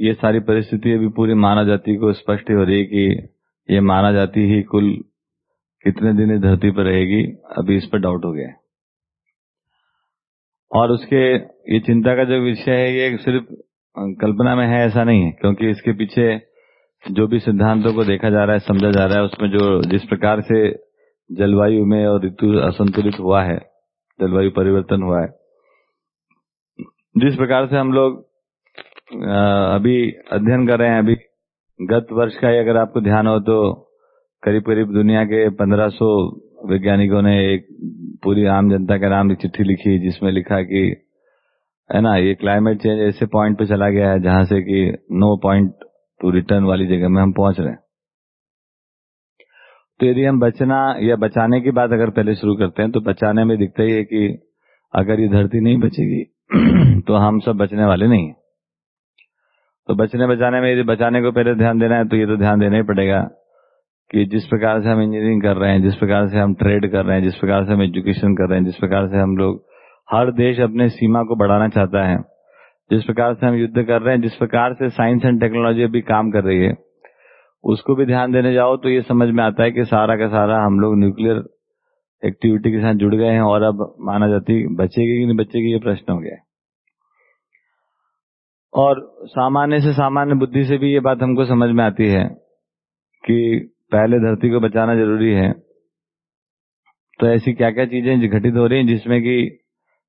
ये सारी परिस्थिति अभी पूरी मानव जाति को स्पष्ट हो रही है कि ये मानव जाति ही कुल कितने दिन धरती पर रहेगी, अभी इस पर डाउट हो गया और उसके, ये चिंता का जो विषय है, ये सिर्फ़ कल्पना में है, ऐसा नहीं है, क्योंकि इसके पीछे जो भी सिद्धांतों को देखा जा रहा है, समझा जा रहा है, उसमें जो, जिस प्रकार से जलवायु में और ऋतु असंतुलित हुआ है, जलवायु परिवर्तन हुआ है, जिस प्रकार से हम लोग अभी अध्ययन कर रहे हैं, अभी गत वर्ष का ही अगर आपको ध्यान हो तो करीब करीब दुनिया के 1500 वैज्ञानिकों ने एक पूरी आम जनता के नाम चिट्ठी लिखी, जिसमें लिखा कि, है ना, ये क्लाइमेट चेंज ऐसे पॉइंट पे चला गया है जहाँ से कि नो पॉइंट टू रिटर्न वाली जगह में हम पहुँच रहे हैं। तो यदि हम बचना या बचाने की बात अगर पहले शुरू करते हैं तो बचाने में दिखता ही है कि अगर ये धरती नहीं बचेगी तो हम सब बचने वाले नहीं है। तो बचने बचाने में यदि बचाने को पहले ध्यान देना है तो ये तो ध्यान देना ही पड़ेगा कि जिस प्रकार से हम इंजीनियरिंग कर रहे हैं, जिस प्रकार से हम ट्रेड कर रहे हैं, जिस प्रकार से हम एजुकेशन कर रहे हैं, जिस प्रकार से हम लोग हर देश अपने सीमा को बढ़ाना चाहता है, जिस प्रकार से हम युद्ध कर रहे हैं, जिस प्रकार से साइंस एंड टेक्नोलॉजी अभी काम कर रही है, उसको भी ध्यान देने जाओ तो ये समझ में आता है कि सारा का सारा हम लोग न्यूक्लियर एक्टिविटी के साथ जुड़ गए हैं और अब माना जाती बचेगी कि नहीं बचेगी ये प्रश्न हो गया है। और सामान्य से सामान्य बुद्धि से भी ये बात हमको समझ में आती है कि पहले धरती को बचाना ज़रूरी है। तो ऐसी क्या क्या चीज़ें घटित हो रही हैं जिसमें कि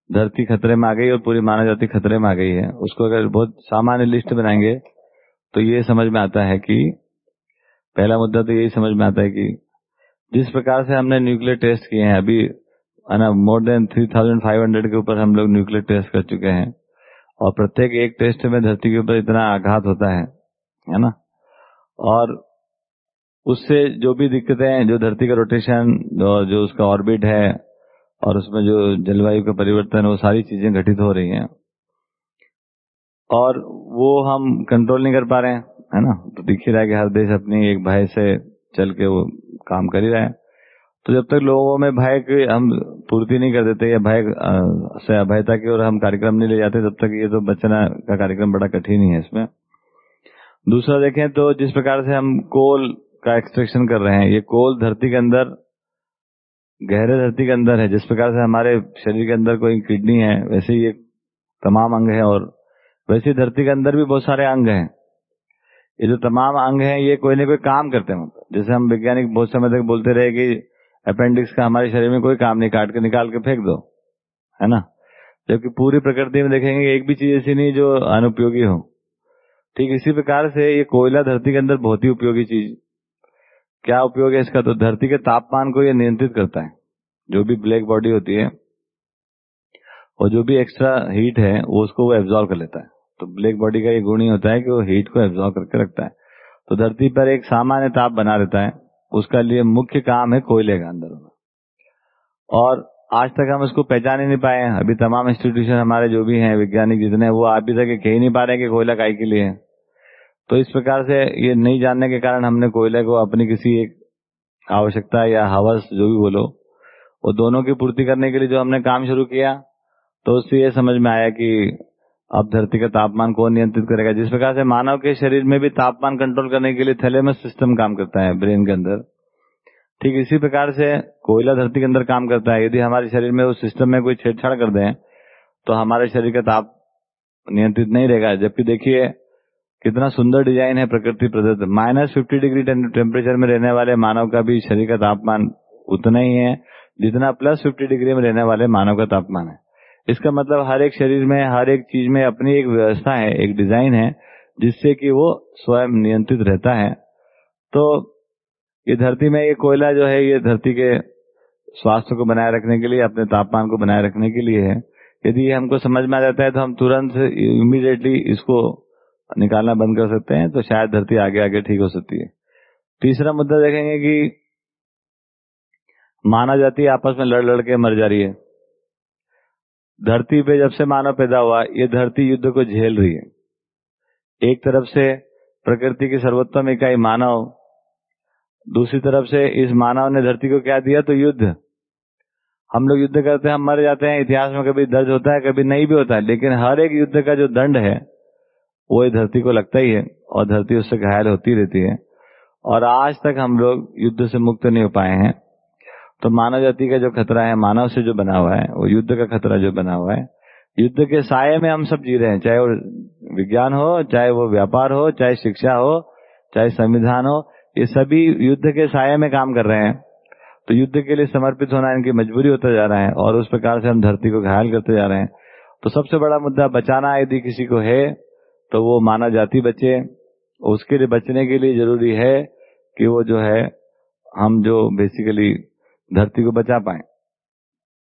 धरती खतरे में आ गई और पूरी मानव जाति खतरे में आ गई है, उसको अगर बहुत सामान्य लिस्ट बनाएँगे तो ये समझ में आता है कि पहला मुद्दा तो यही समझ में आता है कि जिस प्रकार से हमने न्यूक्लियर टेस्ट किए हैं, अभी more than three thousand five hundred के ऊपर हम लोग न्यूक्लियर टेस्ट कर चुके हैं। और प्रत्येक एक टेस्ट में धरती के ऊपर इतना आघात होता है है ना? और उससे जो भी दिक्कतें हैं, जो धरती का रोटेशन और जो उसका ऑर्बिट है और उसमें जो जलवायु का परिवर्तन है, वो सारी चीज़ें घटित हो रही हैं। और वो हम कंट्रोल नहीं कर पा रहे हैं, है ना? तो दिख ही रहा है कि हर देश अपनी एक भय से चल के वो काम कर ही रहा है। तो जब तक लोगों में भय की हम पूर्ति नहीं कर देते भय से अभयता की और हम कार्यक्रम नहीं ले जाते, तब तक ये तो बचना का कार्यक्रम बड़ा कठिन ही है इसमें। दूसरा देखें तो जिस प्रकार से हम कोल का एक्सट्रैक्शन कर रहे हैं, ये कोल धरती के अंदर, गहरे धरती के अंदर है। जिस प्रकार से हमारे शरीर के अंदर कोई किडनी है, वैसे ये तमाम अंग है और वैसे धरती के अंदर भी बहुत सारे अंग हैं। ये जो तमाम अंग हैं, ये कोई ना कोई काम करते हैं जैसे हम वैज्ञानिक बहुत समय तक बोलते रहे कि अपेंडिक्स का हमारे शरीर में कोई काम नहीं, काट के निकाल के फेंक दो, है ना? जबकि पूरी प्रकृति में देखेंगे एक भी चीज़ ऐसी नहीं जो अनुपयोगी हो। ठीक, इसी प्रकार से ये कोयला धरती के अंदर बहुत ही उपयोगी चीज़। क्या उपयोग है इसका? तो धरती के तापमान को ये नियंत्रित करता है। जो भी ब्लैक बॉडी होती है, और जो भी एक्स्ट्रा हीट है, वो उसको वो एब्जॉर्व कर लेता है। तो ब्लैक बॉडी का ये गुण ही होता है कि वो हीट को एब्जॉर्व करके रखता है। तो धरती पर एक सामान्य ताप बना रहता है। उसका लिए मुख्य काम है कोयले का अंदर होना। और आज तक हम इसको पहचान ही नहीं पाए हैं। अभी तमाम इंस्टीट्यूशन हमारे जो भी हैं, वैज्ञानिक जितने वो अभी तक कह ही नहीं पा रहे कि कोयला काय के लिए है। तो इस प्रकार से ये नहीं जानने के कारण हमने कोयले को अपनी किसी एक आवश्यकता या हवस, जो भी बोलो, वो दोनों की पूर्ति करने के लिए जो हमने काम शुरू किया तो उससे ये समझ में आया कि अब धरती का तापमान कौन नियंत्रित करेगा। जिस प्रकार से मानव के शरीर में भी तापमान कंट्रोल करने के लिए थैलेमस सिस्टम काम करता है ब्रेन के अंदर। ठीक इसी प्रकार से कोयला धरती के अंदर काम करता है। यदि हमारे शरीर में उस सिस्टम में कोई छेड़छाड़ कर दें तो हमारे शरीर का ताप नियंत्रित नहीं रहेगा। जबकि देखिए, कितना सुंदर डिज़ाइन है प्रकृति प्रदत्त। माइनस फिफ्टी डिग्री टेम्परेचर में रहने वाले मानव का भी शरीर का तापमान उतना ही है, जितना प्लस फिफ्टी डिग्री में रहने वाले मानव का तापमान है। इसका मतलब हर एक शरीर में, हर एक चीज़ में अपनी एक व्यवस्था है, एक डिज़ाइन है, जिससे कि वो स्वयं नियंत्रित रहता है। तो ये धरती में ये कोयला जो है, ये धरती के स्वास्थ्य को बनाए रखने के लिए, अपने तापमान को बनाए रखने के लिए है। यदि ये हमको समझ में आ जाता है तो हम तुरंत इमीडिएटली इसको निकालना बंद कर सकते हैं तो शायद धरती आगे आगे ठीक हो सकती है। तीसरा मुद्दा देखेंगे कि मानव जाति आपस में लड़ लड़ के मर जा रही है। धरती पे जब से मानव पैदा हुआ, ये धरती युद्ध को झेल रही है। एक तरफ़ से प्रकृति की सर्वोत्तम इकाई मानव, दूसरी तरफ़ से इस मानव ने धरती को क्या दिया? तो युद्ध। हम लोग युद्ध करते हैं, हम मर जाते हैं, इतिहास में कभी दर्ज होता है, कभी नहीं भी होता है, लेकिन हर एक युद्ध का जो दंड है, वो धरती को लगता ही है, और धरती उससे घायल होती रहती है। और आज तक हम लोग युद्ध से मुक्त नहीं हो पाए हैं। तो मानव जाति का जो खतरा है, मानव से जो बना हुआ है, वो युद्ध का खतरा जो बना हुआ है, युद्ध के साय में हम सब जी रहे हैं, चाहे वो विज्ञान हो, चाहे वो व्यापार हो, चाहे शिक्षा हो, चाहे संविधान हो, ये सभी युद्ध के साय में काम कर रहे हैं। तो युद्ध के लिए समर्पित होना इनकी मजबूरी होता जा रहा है और उस प्रकार से हम धरती को घायल करते जा रहे हैं। तो सबसे बड़ा मुद्दा बचाना, यदि किसी को है तो वो मानव जाति बचे। उसके लिए बचने के लिए ज़रूरी है कि वो जो है, हम जो बेसिकली धरती को बचा पाए।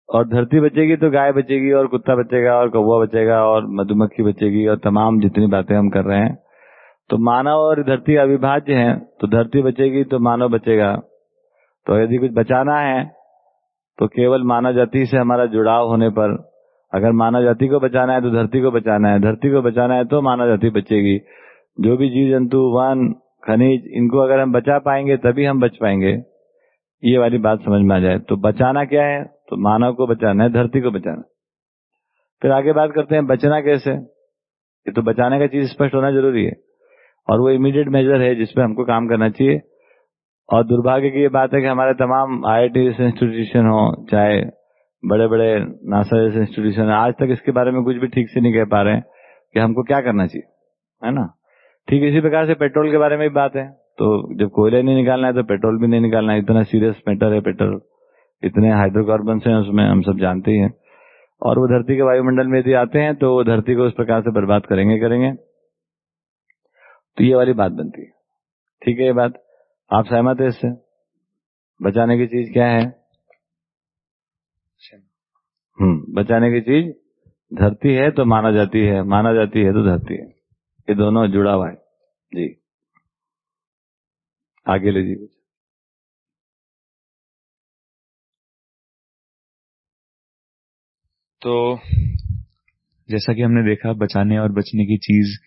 और धरती बचेगी तो गाय बचेगी, और कुत्ता बचेगा, और कौवा बचेगा, और मधुमक्खी बचेगी, और तमाम जितनी बातें हम कर रहे हैं। तो मानव और धरती अविभाज्य है तो धरती बचेगी तो मानव बचेगा। तो यदि कुछ बचाना है तो केवल मानव जाति से हमारा जुड़ाव होने पर, अगर मानव जाति को बचाना है तो धरती को बचाना है, धरती को बचाना है तो मानव जाति बचेगी। जो भी जीव जंतु वन, खनिज, इनको अगर हम बचा पाएँगे, तभी हम बच पाएँगे। ये वाली बात समझ में आ जाए। तो बचाना क्या है? तो मानव को बचाना है, धरती को बचाना फिर आगे बात करते हैं, बचना कैसे? ये तो बचाने का चीज़ स्पष्ट होना ज़रूरी है। और वो इमीडिएट मेजर है जिसपे हमको काम करना चाहिए। और दुर्भाग्य की ये बात है कि हमारे तमाम आई जैसे इंस्टीट्यूशन हो, चाहे बड़े बड़े नासा जैसे इंस्टीट्यूशन आज तक इसके बारे में कुछ भी ठीक से नहीं कह पा रहे हैं कि हमको क्या करना चाहिए। है ना? ठीक इसी प्रकार से पेट्रोल के बारे में भी बात है। तो जब कोयला नहीं निकालना है तो पेट्रोल भी नहीं निकालना है। इतना सीरियस मैटर है पेट्रोल। इतने हाइड्रोकार्बन हैं उसमें, हम सब जानते ही। और वो धरती के वायुमंडल में यदि आते हैं तो वो धरती को उस प्रकार से बर्बाद करेंगे करेंगे। तो ये वाली बात बनती है। ठीक है ये बात? आप सहमत है इससे? बचाने की चीज़ क्या है? हम्म बचाने की चीज़, धरती है तो माना जाती है, माना जाती है तो धरती है। ये दोनों जुड़ा हुआ है। जी। आगे लीजिए। कुछ तो जैसा कि हमने देखा बचाने और बचने की चीज़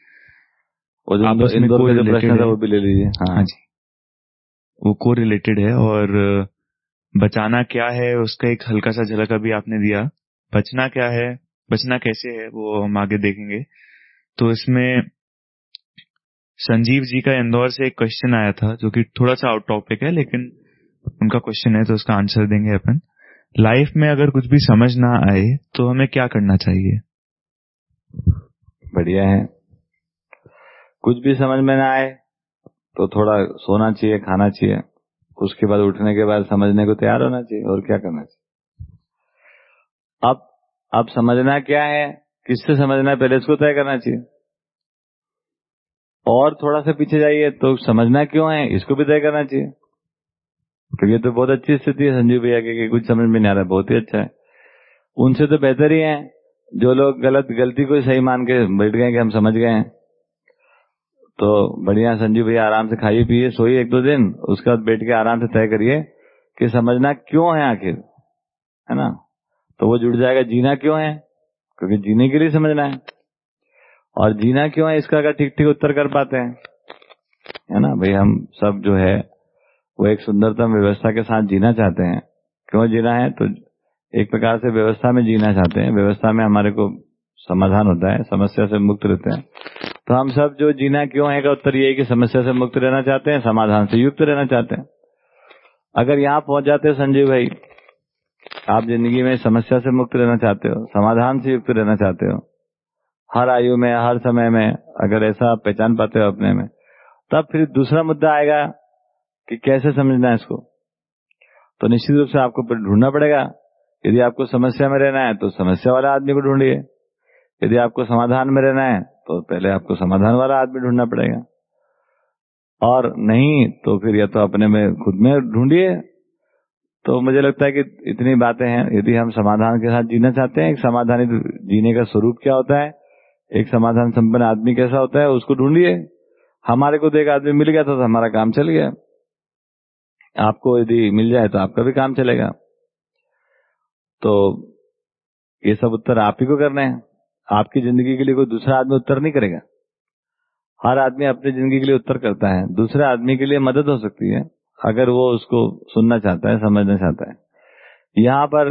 में को जो प्रश्न था वो भी ले लीजिए। हाँ, हाँ जी। वो को रिलेटेड है और बचाना क्या है उसका एक हल्का सा झलक अभी आपने दिया। बचना क्या है बचना कैसे है वो हम आगे देखेंगे। तो इसमें संजीव जी का इंदौर से एक क्वेश्चन आया था, जो कि थोड़ा सा आउट टॉपिक है, लेकिन उनका क्वेश्चन है तो उसका आंसर देंगे अपन। लाइफ में अगर कुछ भी समझ ना आए तो हमें क्या करना चाहिए? बढ़िया है। कुछ भी समझ में ना आए तो थोड़ा सोना चाहिए, खाना चाहिए। उसके बाद उठने के बाद समझने को तैयार होना चाहिए, और क्या करना चाहिए? अब अब समझना क्या है, किससे समझना है, पहले इसको तय करना चाहिए। और थोड़ा सा पीछे जाइए तो समझना क्यों है? इसको भी तय करना चाहिए। तो ये तो बहुत अच्छी स्थिति है संजीव भैया की कुछ समझ में नहीं आ रहा, बहुत ही अच्छा है। उनसे तो बेहतर ही है। जो लोग गलत, गलती को सही मान के बैठ गए कि हम समझ गए हैं। तो बढ़िया, संजीव भैया आराम से खाइए, पिए, सोइए एक दो दिन। उसके बाद बैठ के आराम से तय करिए कि समझना क्यों है आखिर, है ना? तो वो जुड़ जाएगा। जीना क्यों है? क्योंकि जीने के लिए समझना है। और जीना क्यों है? इसका अगर ठीक ठीक उत्तर कर पाते हैं। है ना? भाई, हम सब जो है, वो एक सुंदरतम व्यवस्था के साथ जीना चाहते हैं। क्यों जीना है? तो एक प्रकार से व्यवस्था में जीना चाहते हैं। व्यवस्था में हमारे को समाधान होता है, समस्या से मुक्त रहते हैं। तो हम सब जो जीना क्यों है का उत्तर ये कि समस्या से मुक्त रहना चाहते हैं, समाधान से युक्त रहना चाहते हैं। अगर यहाँ पहुँच जाते संजीव भाई, आप ज़िंदगी में समस्या से मुक्त रहना चाहते हो, समाधान से युक्त रहना चाहते हो हर आयु में, हर समय में, अगर ऐसा आप पहचान पाते हो अपने में, तब फिर दूसरा मुद्दा आएगा कि कैसे समझना है इसको। तो निश्चित रूप से आपको ढूंढना पड़ेगा, यदि आपको समस्या में रहना है तो समस्या वाला आदमी को ढूंढिए। यदि आपको समाधान में रहना है तो पहले आपको समाधान वाला आदमी ढूंढना पड़ेगा। और नहीं तो फिर या तो अपने में, खुद में ढूंढिए। तो मुझे लगता है कि इतनी बातें हैं। यदि हम समाधान के साथ जीना चाहते हैं समाधानित जीने का स्वरूप क्या होता है? एक समाधान संपन्न आदमी कैसा होता है, उसको ढूंढिए। हमारे को तो एक आदमी मिल गया था तो हमारा काम चल गया। आपको यदि मिल जाए तो आपका भी काम चलेगा। तो ये सब उत्तर आप ही को करना है। आपकी ज़िंदगी के लिए कोई दूसरा आदमी उत्तर नहीं करेगा। हर आदमी अपनी ज़िंदगी के लिए उत्तर करता है। दूसरे आदमी के लिए मदद हो सकती है, अगर वो उसको सुनना चाहता है, समझना चाहता है। यहाँ पर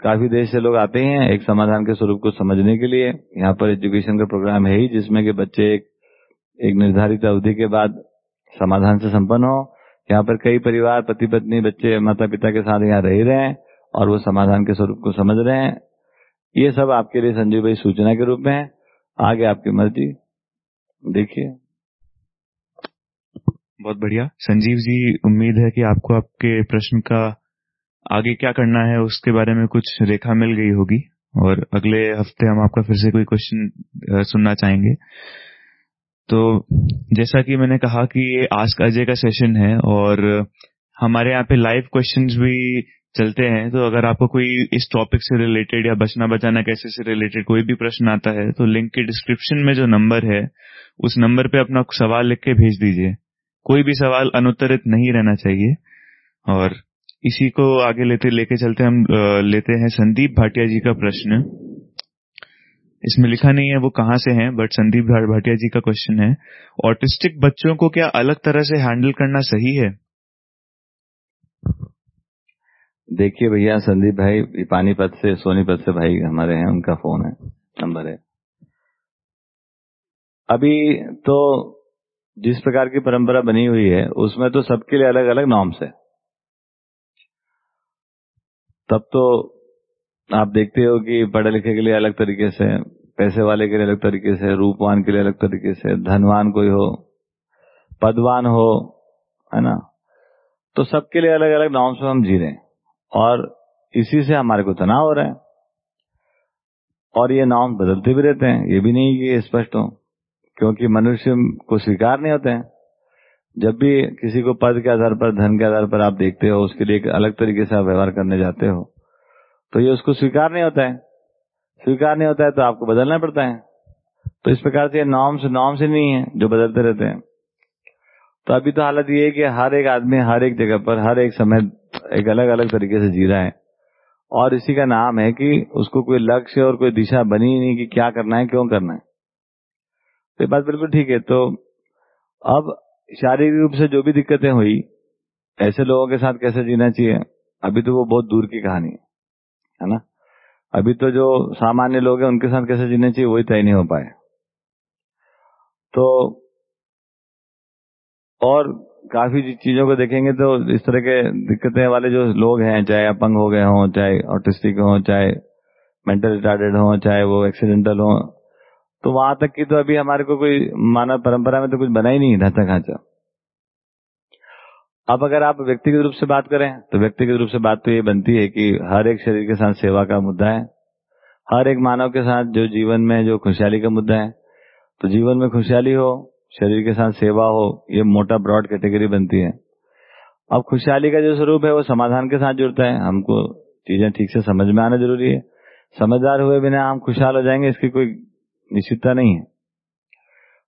काफ़ी देश से लोग आते हैं एक समाधान के स्वरूप को समझने के लिए। यहाँ पर एजुकेशन का प्रोग्राम है ही, जिसमें कि बच्चे एक एक निर्धारित अवधि के बाद समाधान से संपन्न हो। यहाँ पर कई परिवार पति पत्नी बच्चे माता पिता के साथ यहाँ रह रहे हैं और वो समाधान के स्वरूप को समझ रहे हैं। ये सब आपके लिए संजीव भाई सूचना के रूप में है। आगे आपकी मर्ज़ी। देखिए। बहुत बढ़िया। संजीव जी, उम्मीद है कि आपको आपके प्रश्न का आगे क्या करना है उसके बारे में कुछ रेखा मिल गई होगी। और अगले हफ़्ते हम आपका फिर से कोई क्वेश्चन सुनना चाहेंगे। तो जैसा कि मैंने कहा कि ये आस्क अजय का सेशन है और हमारे यहाँ पे लाइव क्वेश्चंस भी चलते हैं। तो अगर आपको कोई इस टॉपिक से रिलेटेड या बचना बचाना कैसे से रिलेटेड कोई भी प्रश्न आता है तो लिंक के डिस्क्रिप्शन में जो नंबर है, उस नंबर पे अपना सवाल लिख के भेज दीजिए। कोई भी सवाल अनुत्तरित नहीं रहना चाहिए। और इसी को आगे लेते, लेके चलते हम लेते हैं संदीप भाटिया जी का प्रश्न। इसमें लिखा नहीं है वो कहाँ से हैं बट संदीप भाटिया जी का क्वेश्चन है। ऑटिस्टिक बच्चों को क्या अलग तरह से हैंडल करना सही है? देखिए भैया, संदीप भाई, पानीपत से, सोनीपत से भाई हमारे हैं, उनका फ़ोन है नंबर है। अभी तो जिस प्रकार की परंपरा बनी हुई है, उसमें तो सबके लिए अलग अलग नॉर्म्स है। तब तो आप देखते हो कि पढ़े लिखे के लिए अलग तरीके से, पैसे वाले के लिए अलग तरीके से, रूपवान के लिए अलग तरीके से, धनवान कोई हो, पदवान हो, है ना? तो सबके लिए अलग अलग नॉर्म्स में हम जी रहे हैं। और इसी से हमारे को तनाव हो रहा है। और ये नॉर्म बदलते भी रहते हैं। ये भी नहीं कि स्पष्ट हो, क्योंकि मनुष्य को स्वीकार नहीं होते हैं। जब भी किसी को पद के आधार पर, धन के आधार पर आप देखते हो, उसके लिए एक अलग तरीके से आप व्यवहार करने जाते हो तो ये उसको स्वीकार नहीं होता है। स्वीकार नहीं होता है तो आपको बदलना पड़ता है। तो इस प्रकार से नॉर्म से नॉर्म से नहीं है जो बदलते रहते हैं। तो अभी तो हालत ये है कि हर एक आदमी हर एक जगह पर, हर एक समय एक अलग अलग तरीके से जी रहा है। और इसी का नाम है कि उसको कोई लक्ष्य और कोई दिशा बनी ही नहीं कि क्या करना है, क्यों करना है। तो ये बात बिल्कुल ठीक है। तो अब शारीरिक रूप से जो भी दिक्कतें हुई, ऐसे लोगों के साथ कैसे जीना चाहिए? अभी तो वो बहुत दूर की कहानी है है ना? अभी तो जो सामान्य लोग हैं, उनके साथ कैसे जीना चाहिए, वही तय नहीं हो पाए। तो और काफ़ी चीज़ों को देखेंगे तो इस तरह के दिक्कतें वाले जो लोग हैं, चाहे अपंग हो गए हों, चाहे ऑटिस्टिक हो, चाहे मेंटल रिटार्डेड हो, चाहे वो एक्सीडेंटल हो तो वहाँ तक की तो अभी हमारे को कोई मानव परंपरा में तो कुछ बना ही नहीं ढांचा खांचा अब अगर आप व्यक्तिगत रूप से बात करें तो व्यक्तिगत रूप से बात तो ये बनती है कि हर एक शरीर के साथ सेवा का मुद्दा है, हर एक मानव के साथ जो जीवन में जो खुशहाली का मुद्दा है। तो जीवन में खुशहाली हो, शरीर के साथ सेवा हो, ये मोटा ब्रॉड कैटेगरी बनती है। अब खुशहाली का जो स्वरूप है, वो समाधान के साथ जुड़ता है। हमको चीज़ें ठीक से समझ में आना ज़रूरी है। समझदार हुए बिना हम खुशहाल हो जाएँगे, इसकी कोई निश्चितता नहीं है।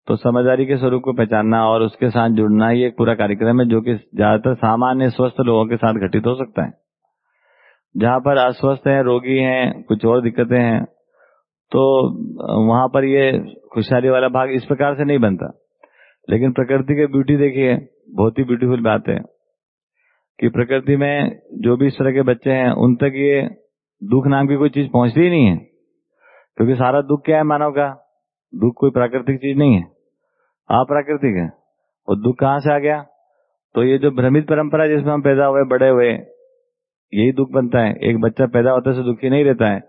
तो समझदारी के स्वरूप को पहचानना और उसके साथ जुड़ना ये एक पूरा कार्यक्रम है, जो कि ज़्यादातर सामान्य स्वस्थ लोगों के साथ घटित हो सकता है। जहाँ पर अस्वस्थ हैं, रोगी हैं, कुछ और दिक्कतें हैं तो वहाँ पर ये खुशहाली वाला भाग इस प्रकार से नहीं बनता। लेकिन प्रकृति की ब्यूटी देखिए, बहुत ही ब्यूटीफुल बात है कि प्रकृति में जो भी इस तरह के बच्चे हैं, उन तक ये दुख नाम की कोई चीज़ पहुँचती ही नहीं है। क्योंकि सारा दुख क्या है मानव का? दुख कोई प्राकृतिक चीज़ नहीं है। अप्राकृतिक है। और दुख कहाँ से आ गया? तो ये जो भ्रमित परंपरा जिसमें हम पैदा हुए, बड़े हुए, यही दुख बनता है। एक बच्चा पैदा होता है दुखी नहीं रहता है।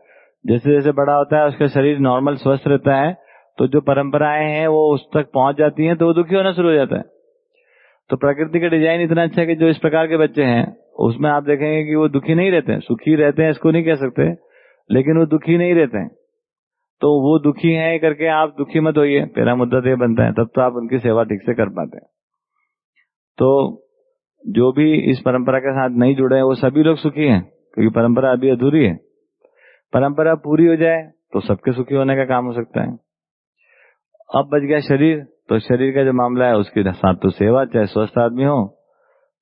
जैसे जैसे बड़ा होता है, उसका शरीर नॉर्मल स्वस्थ रहता है तो जो परंपराएँ हैं, वो उस तक पहुँच जाती हैं तो वो दुखी होना शुरू हो जाता है। तो प्रकृति का डिज़ाइन इतना अच्छा है कि जो इस प्रकार के बच्चे हैं, उसमें आप देखेंगे कि वो दुखी नहीं रहते हैं। सुखी रहते हैं, इसको नहीं कह सकते, लेकिन वो दुखी नहीं रहते हैं। तो वो दुखी है करके आप दुखी मत होइए पहला मुद्दा तो ये बनता है, तब तो आप उनकी सेवा ठीक से कर पाते हैं। तो जो भी इस परंपरा के साथ नहीं जुड़े हैं, वो सभी लोग सुखी हैं, क्योंकि परंपरा अभी अधूरी है। परंपरा पूरी हो जाए तो सबके सुखी होने का काम हो सकता है। अब बच गया शरीर तो शरीर का जो मामला है, उसके साथ तो सेवा, चाहे स्वस्थ आदमी हो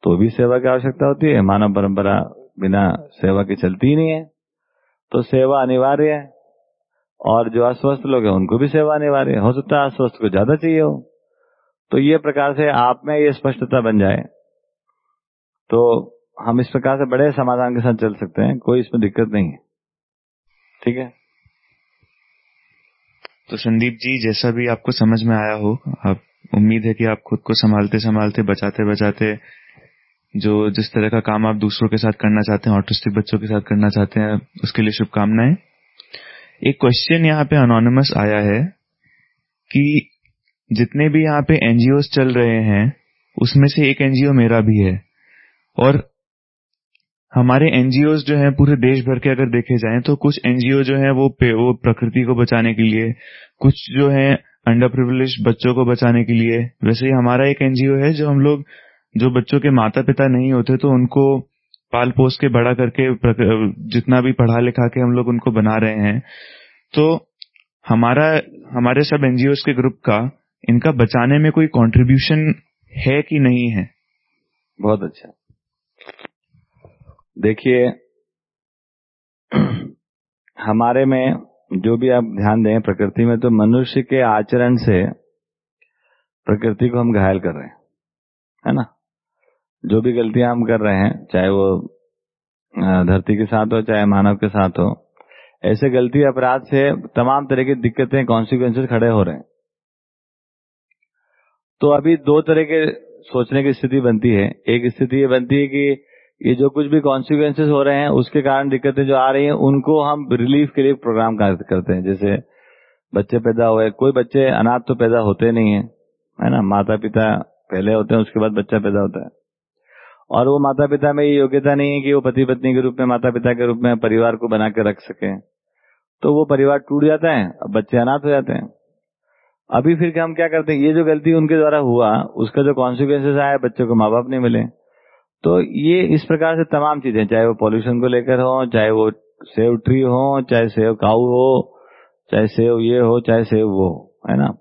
तो भी सेवा की आवश्यकता होती है। मानव परंपरा बिना सेवा के चलती ही नहीं है। तो सेवा अनिवार्य है और जो अस्वस्थ लोग हैं, उनको भी सेवा अनिवार्य हो सकता है अस्वस्थ को ज़्यादा चाहिए हो। तो ये प्रकार से आप में ये स्पष्टता बन जाए। तो हम इस प्रकार से बड़े समाधान के साथ चल सकते हैं, कोई इसमें दिक्कत नहीं है। ठीक है? तो संदीप जी, जैसा भी आपको समझ में आया हो, आप उम्मीद है कि आप खुद को संभालते संभालते, बचाते बचाते, जो जिस तरह का काम आप दूसरों के साथ करना चाहते हैं, ऑटिस्टिक बच्चों के साथ करना चाहते हैं, उसके लिए शुभकामनाएँ। एक क्वेश्चन यहाँ पे अनोनिमस आया है कि जितने भी यहाँ पे एनजीओ चल रहे हैं, उसमें से एक एनजीओ मेरा भी है। और हमारे एनजीओ जो हैं, पूरे देश भर के अगर देखे जाएँ तो कुछ एनजीओ जो हैं, वो वो प्रकृति को बचाने के लिए, कुछ जो है अंडर प्रिविलेज बच्चों को बचाने के लिए, वैसे ही हमारा एक एनजीओ है जो हम लोग, जो बच्चों के माता पिता नहीं होते तो उनको पाल पोस के बड़ा करके जितना भी पढ़ा लिखा के हम लोग उनको बना रहे हैं। तो हमारा, हमारे सब एनजीओ के ग्रुप का, इनका बचाने में कोई कंट्रीब्यूशन है कि नहीं है? बहुत अच्छा। देखिए, हमारे में जो भी आप ध्यान दें, प्रकृति में तो मनुष्य के आचरण से प्रकृति को हम घायल कर रहे हैं, है ना? जो भी गलतियाँ हम कर रहे हैं, चाहे वो धरती के साथ हो, चाहे मानव के साथ हो, ऐसे गलती अपराध से तमाम तरह की दिक्कतें कॉन्सिक्वेंसेस खड़े हो रहे हैं। तो अभी दो तरह के सोचने की स्थिति बनती है। एक स्थिति ये बनती है कि ये जो कुछ भी कॉन्सिक्वेंसेस हो रहे हैं, उसके कारण दिक्कतें जो आ रही हैं, उनको हम रिलीफ के लिए प्रोग्राम करते हैं। जैसे बच्चे पैदा हुए, कोई बच्चे अनाथ तो पैदा होते नहीं है है ना? माता पिता पहले होते हैं, उसके बाद बच्चा पैदा होता है। और वो माता पिता में ये योग्यता नहीं है कि वो पति पत्नी के रूप में माता पिता के रूप में परिवार को बना के रख सके। तो वो परिवार टूट जाता है बच्चे अनाथ हो जाते हैं। अभी फिर हम क्या करते हैं? ये जो गलती उनके द्वारा हुआ, उसका जो कॉन्सिक्वेंसेस आया बच्चों को माँ बाप नहीं मिले। तो ये इस प्रकार से तमाम चीज़ें, चाहे वो पॉल्यूशन को लेकर हो, चाहे वो सेव ट्री हो, चाहे सेव काऊ हो, चाहे सेव ये हो, चाहे सेव वो, है ना?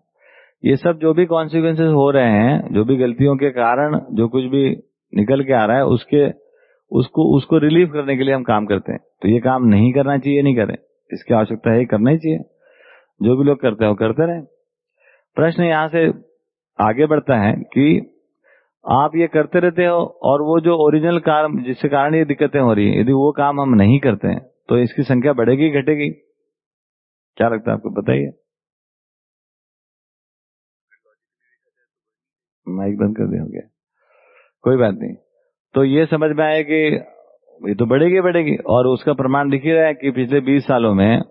ये सब जो भी कॉन्सिक्वेंसेस हो रहे हैं, जो भी गलतियों के कारण, जो कुछ भी निकल के आ रहा है, उसके, उसको उसको रिलीफ करने के लिए हम काम करते हैं। तो ये काम नहीं करना चाहिए, नहीं करें। इसकी आवश्यकता है करना ही चाहिए। जो भी लोग करते हैं, वो करते रहे। प्रश्न यहाँ से आगे बढ़ता है कि आप ये करते रहते हो और वो जो ओरिजिनल कारण जिसके कारण ये दिक्कतें हो रही है, यदि वो काम हम नहीं करते हैं तो इसकी संख्या बढ़ेगी, घटेगी। क्या लगता है आपको, बताइए। माइक बंद कर दिया गया। कोई बात नहीं। तो ये समझ में आया कि ये तो बढ़ेगी बढ़ेगी। और उसका प्रमाण दिख ही रहा है कि पिछले 20 सालों में,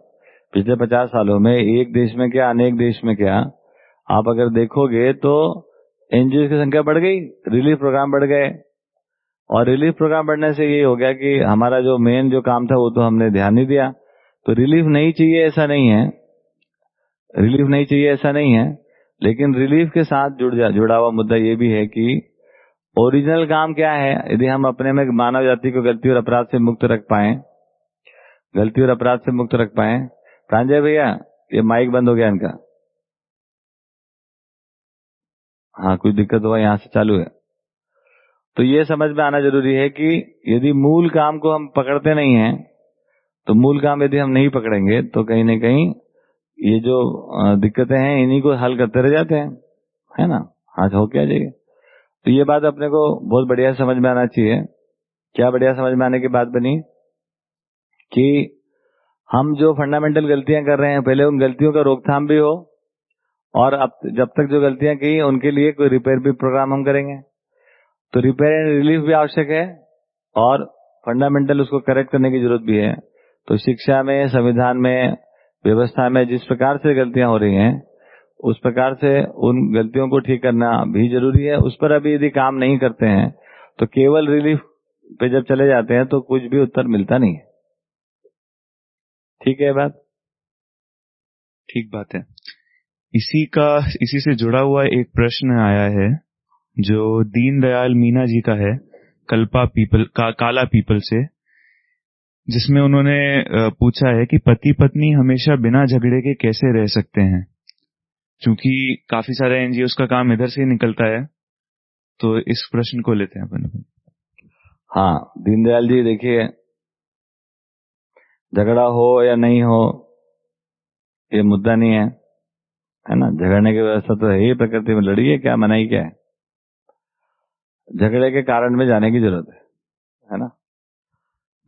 पिछले 50 सालों में एक देश में क्या, अनेक देश में क्या, आप अगर देखोगे तो एनजीओ की संख्या बढ़ गई, रिलीफ प्रोग्राम बढ़ गए। और रिलीफ प्रोग्राम बढ़ने से ये हो गया कि हमारा जो मेन जो काम था वो तो हमने ध्यान नहीं दिया। तो रिलीफ नहीं चाहिए ऐसा नहीं है। रिलीफ नहीं चाहिए ऐसा नहीं है। लेकिन रिलीफ के साथ जुड़ जा, जुड़ा हुआ मुद्दा ये भी है कि ओरिजिनल काम क्या है? यदि हम अपने में मानव जाति को गलती और अपराध से मुक्त रख पाए, गलती और अपराध से मुक्त रख पाए प्रांजय भैया, ये माइक बंद हो गया इनका। हाँ कुछ दिक्कत हुआ, यहाँ से चालू है। तो ये समझ में आना ज़रूरी है कि यदि मूल काम को हम पकड़ते नहीं हैं तो मूल काम यदि हम नहीं पकड़ेंगे तो कहीं ना कहीं ये जो दिक्कतें हैं, इन्हीं को हल करते रह जाते हैं। है ना? आज हो क्या जाएगा? तो ये बात अपने को बहुत बढ़िया समझ में आना चाहिए। क्या बढ़िया समझ में आने की बात बनी? कि हम जो फंडामेंटल गलतियाँ कर रहे हैं, पहले उन गलतियों का रोकथाम भी हो, और अब जब तक जो गलतियाँ की, उनके लिए कोई रिपेयर भी प्रोग्राम हम करेंगे। तो रिपेयर एंड रिलीफ भी आवश्यक है, और फंडामेंटल उसको करेक्ट करने की ज़रूरत भी है। तो शिक्षा में, संविधान में, व्यवस्था में जिस प्रकार से गलतियाँ हो रही हैं उस प्रकार से उन गलतियों को ठीक करना भी ज़रूरी है। उस पर अभी यदि काम नहीं करते हैं तो केवल रिलीफ पे जब चले जाते हैं तो कुछ भी उत्तर मिलता नहीं है। ठीक है बात? ठीक बात है। इसी का, इसी से जुड़ा हुआ एक प्रश्न आया है, जो दीनदयाल मीना जी का है, कल्पा पीपल, का, काला पीपल से, जिसमें उन्होंने पूछा है कि पति पत्नी हमेशा बिना झगड़े के कैसे रह सकते हैं। क्योंकि काफ़ी सारे एनजीओ का काम इधर से ही निकलता है तो इस प्रश्न को लेते हैं अपन हाँ दीनदयाल जी, देखिए, झगड़ा हो या नहीं हो, ये मुद्दा नहीं है है ना? झगड़ने की व्यवस्था तो है ही, प्रकृति में लड़िए क्या, मनाई क्या है? झगड़े के कारण में जाने की ज़रूरत है है ना?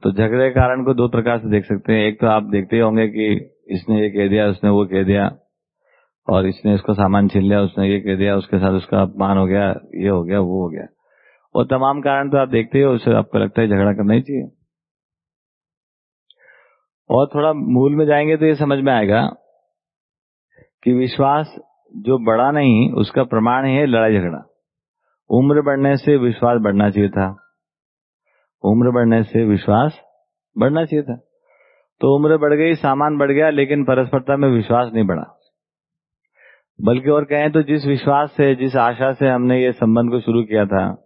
तो झगड़े के कारण को दो प्रकार से देख सकते हैं, एक तो आप देखते ही होंगे कि इसने ये कह दिया, उसने वो कह दिया और इसने इसको सामान छीन लिया, उसने ये कह दिया, उसके साथ उसका अपमान हो गया, ये हो गया, वो हो गया। और तमाम कारण तो आप देखते हो उससे आपको लगता है झगड़ा करना ही चाहिए। और थोड़ा मूल में जाएँगे तो ये समझ में आएगा कि विश्वास जो बड़ा नहीं, उसका प्रमाण है लड़ाई झगड़ा। उम्र बढ़ने से विश्वास बढ़ना चाहिए था। उम्र बढ़ने से विश्वास बढ़ना चाहिए था। तो उम्र बढ़ गई, सामान बढ़ गया, लेकिन परस्परता में विश्वास नहीं बढ़ा। बल्कि और कहें तो जिस विश्वास से, जिस आशा से हमने ये संबंध को शुरू किया था,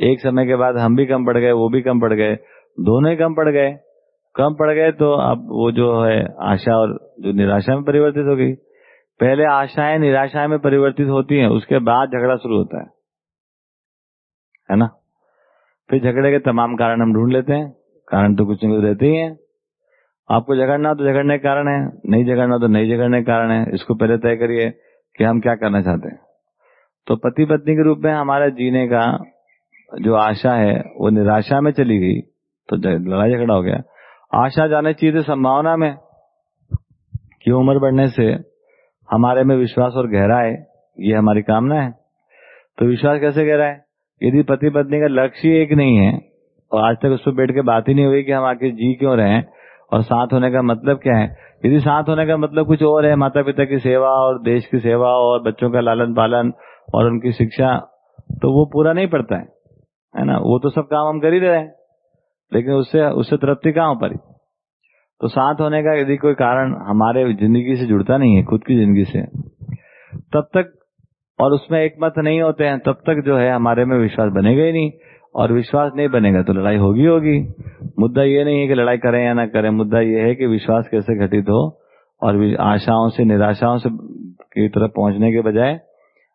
एक समय के बाद हम भी कम पड़ गए, वो भी कम पड़ गए, दोनों ही कम पड़ गए। कम पड़ गए तो अब वो जो है आशा और जो निराशा में परिवर्तित हो गई। पहले आशाएँ निराशाएँ में परिवर्तित होती हैं, उसके बाद झगड़ा शुरू होता है। है ना? फिर झगड़े के तमाम कारण हम ढूंढ लेते हैं, कारण तो कुछ न कुछ रहते ही हैं। आपको झगड़ना तो झगड़ने के कारण है, नहीं झगड़ना तो नहीं झगड़ने के कारण है। इसको पहले तय करिए कि हम क्या करना चाहते हैं। तो पति पत्नी के रूप में हमारे जीने का जो आशा है, वो निराशा में चली गई तो लड़ाई झगड़ा हो गया। आशा जाने चाहिए संभावना में, कि उम्र बढ़ने से हमारे में विश्वास और गहरा है, ये हमारी कामना है। तो विश्वास कैसे गहरा है? यदि पति पत्नी का लक्ष्य एक नहीं है, और आज तक उस पर बैठ के बात ही नहीं हुई कि हम आखिर जी क्यों रहे और साथ होने का मतलब क्या है? यदि साथ होने का मतलब कुछ और है माता पिता की सेवा और देश की सेवा और बच्चों का लालन पालन और उनकी शिक्षा तो वो पूरा नहीं पड़ता है। है ना? वो तो सब काम हम कर ही रहे हैं। लेकिन उससे उससे तृप्ति कहाँ हो पारी तो साथ होने का यदि कोई कारण हमारे ज़िंदगी से जुड़ता नहीं है, खुद की ज़िंदगी से, तब तक और उसमें एक मत नहीं होते हैं, तब तक जो है हमारे में विश्वास बनेगा ही नहीं। और विश्वास नहीं बनेगा तो लड़ाई होगी होगी। मुद्दा ये नहीं है कि लड़ाई करें या ना करें, मुद्दा ये है कि विश्वास कैसे घटित हो और आशाओं से, निराशाओं से की तरफ़ पहुँचने के बजाय,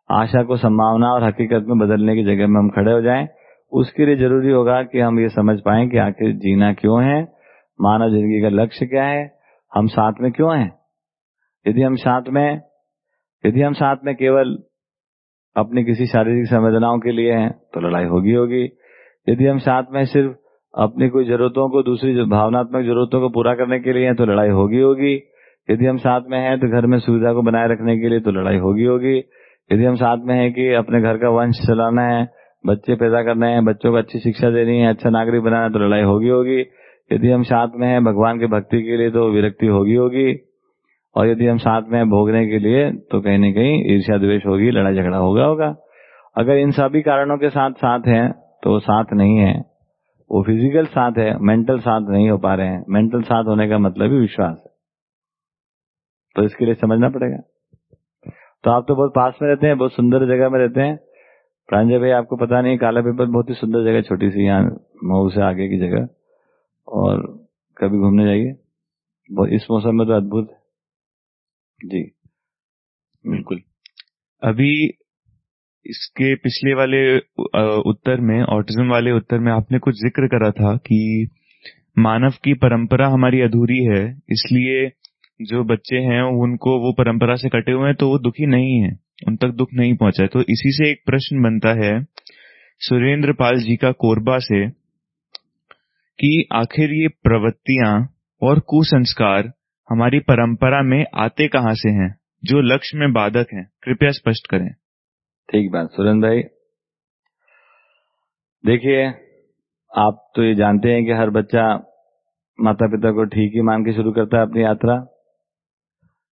आशा को संभावना और हकीकत में बदलने की जगह में हम खड़े हो जाएँ। उसके लिए ज़रूरी होगा कि हम ये समझ पाएँ कि आखिर जीना क्यों है, मानव ज़िंदगी का लक्ष्य क्या है, हम साथ में क्यों हैं? यदि हम साथ में, यदि हम साथ में केवल अपनी किसी शारीरिक संवेदनाओं के लिए हैं तो लड़ाई होगी होगी। यदि हम साथ में सिर्फ़ अपनी कोई जरूरतों को, दूसरी भावनात्मक जरूरतों को पूरा करने के लिए हैं तो लड़ाई होगी होगी। यदि हम साथ में हैं तो घर में सुविधा को बनाए रखने के लिए तो लड़ाई होगी होगी। यदि हम साथ में हैं कि अपने घर का वंश चलाना है, बच्चे पैदा करने हैं, बच्चों को अच्छी शिक्षा देनी है अच्छा नागरिक बनाना है तो लड़ाई होगी होगी। यदि हम साथ में हैं भगवान की भक्ति के लिए तो विरक्ति होगी होगी। और यदि हम साथ में भोगने के लिए तो कहीं न कहीं ईर्ष्या द्वेष होगी, लड़ाई झगड़ा होगा होगा। अगर इन सभी कारणों के साथ साथ हैं तो वो साथ नहीं है। वो फ़िज़िकल साथ है मेंटल साथ नहीं हो पा रहे हैं। मेंटल साथ होने का मतलब ही विश्वास है। तो इसके लिए समझना पड़ेगा। तो आप तो बहुत पास में रहते हैं, बहुत सुंदर जगह में रहते हैं। प्रांजय भाई, आपको पता नहीं, काला पेपर बहुत ही सुंदर जगह छोटी सी यहाँ, मऊ से आगे की जगह। और कभी घूमने जाइए। इस मौसम में तो अद्भुत है। जी। बिल्कुल। अभी इसके पिछले वाले उत्तर में ऑटिज्म वाले उत्तर में आपने कुछ ज़िक्र करा था कि मानव की परंपरा हमारी अधूरी है, इसलिए जो बच्चे हैं, उनको वो परंपरा से कटे हुए हैं तो वो दुखी नहीं है, उन तक दुख नहीं पहुँचा तो इसी से एक प्रश्न बनता है, सुरेंद्र पाल जी का कोरबा से, कि आखिर ये प्रवृत्तियाँ और कुसंस्कार हमारी परंपरा में आते कहाँ से हैं, जो लक्ष्य में बाधक हैं? कृपया स्पष्ट करें। ठीक बात, सुरेंद्र भाई। देखिए, आप तो ये जानते हैं कि हर बच्चा माता पिता को ठीक ही मान के शुरू करता है अपनी यात्रा।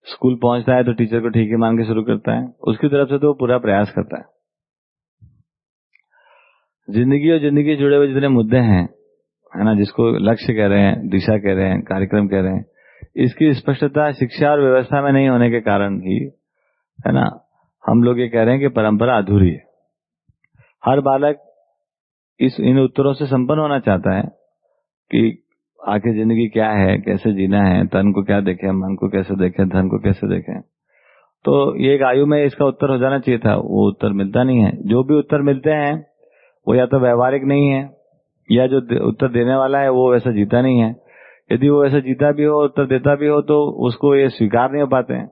स्कूल पहुँचता है तो टीचर को ठीक ही मान के शुरू करता है। उसकी तरफ़ से तो वो पूरा प्रयास करता है। ज़िंदगी और ज़िंदगी से जुड़े हुए जितने मुद्दे हैं, है ना, जिसको लक्ष्य कह रहे हैं, दिशा कह रहे हैं, कार्यक्रम कह रहे हैं, इसकी स्पष्टता शिक्षा और व्यवस्था में नहीं होने के कारण ही, है ना हम लोग ये कह रहे हैं कि परंपरा अधूरी है। हर बालक इस, इन उत्तरों से संपन्न होना चाहता है कि आखिर ज़िंदगी क्या है, कैसे जीना है तन को क्या देखें मन को कैसे देखें, धन को कैसे देखें। तो ये एक आयु में इसका उत्तर हो जाना चाहिए था, वो उत्तर मिलता नहीं है। जो भी उत्तर मिलते हैं, वो या तो व्यवहारिक नहीं है, या जो उत्तर देने वाला है, वो वैसा जीता नहीं है। यदि वो वैसा जीता भी हो, उत्तर देता भी हो तो उसको ये स्वीकार नहीं हो पाते हैं।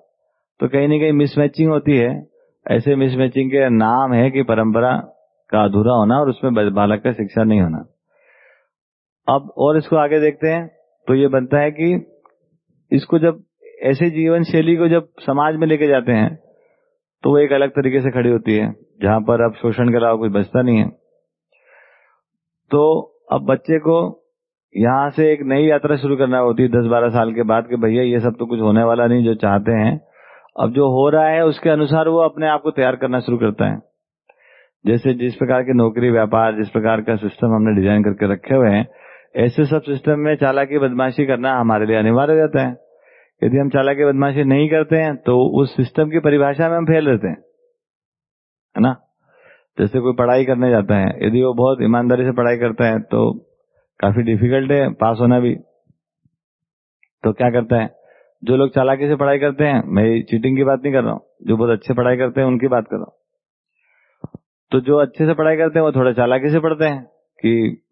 तो कहीं ना कहीं मिसमैचिंग होती है ऐसे मिसमैचिंग के नाम है कि परंपरा का अधूरा होना और उसमें बालक का शिक्षा नहीं होना। अब और इसको आगे देखते हैं तो ये बनता है कि इसको जब ऐसे जीवन शैली को जब समाज में लेके जाते हैं तो वो एक अलग तरीके से खड़ी होती है, जहाँ पर अब शोषण के अलावा कुछ बचता नहीं है। तो अब बच्चे को यहाँ से एक नई यात्रा शुरू करना होती है, दस बारह साल के बाद कि भैया ये सब तो कुछ होने वाला नहीं, जो चाहते हैं अब जो हो रहा है, उसके अनुसार वो अपने आप को तैयार करना शुरू करता है। जैसे जिस प्रकार के नौकरी, व्यापार, जिस प्रकार का सिस्टम हमने डिज़ाइन करके रखे हुए हैं, ऐसे सब सिस्टम में चालाकी, बदमाशी करना हमारे लिए अनिवार्य हो जाता है। यदि हम चालाकी, बदमाशी नहीं करते हैं तो उस सिस्टम की परिभाषा में हम फेल रहते हैं। है ना? जैसे कोई पढ़ाई करने जाता है, यदि वो बहुत ईमानदारी से पढ़ाई करता है तो काफ़ी डिफ़िकल्ट है पास होना भी। तो क्या करता है? जो लोग चालाकी से पढ़ाई करते हैं, मैं चीटिंग की बात नहीं कर रहा हूँ, जो बहुत अच्छे पढ़ाई करते हैं, उनकी बात कर रहा हूँ। तो जो अच्छे से पढ़ाई करते हैं, वो थोड़ा चालाकी से पढ़ते हैं, कि,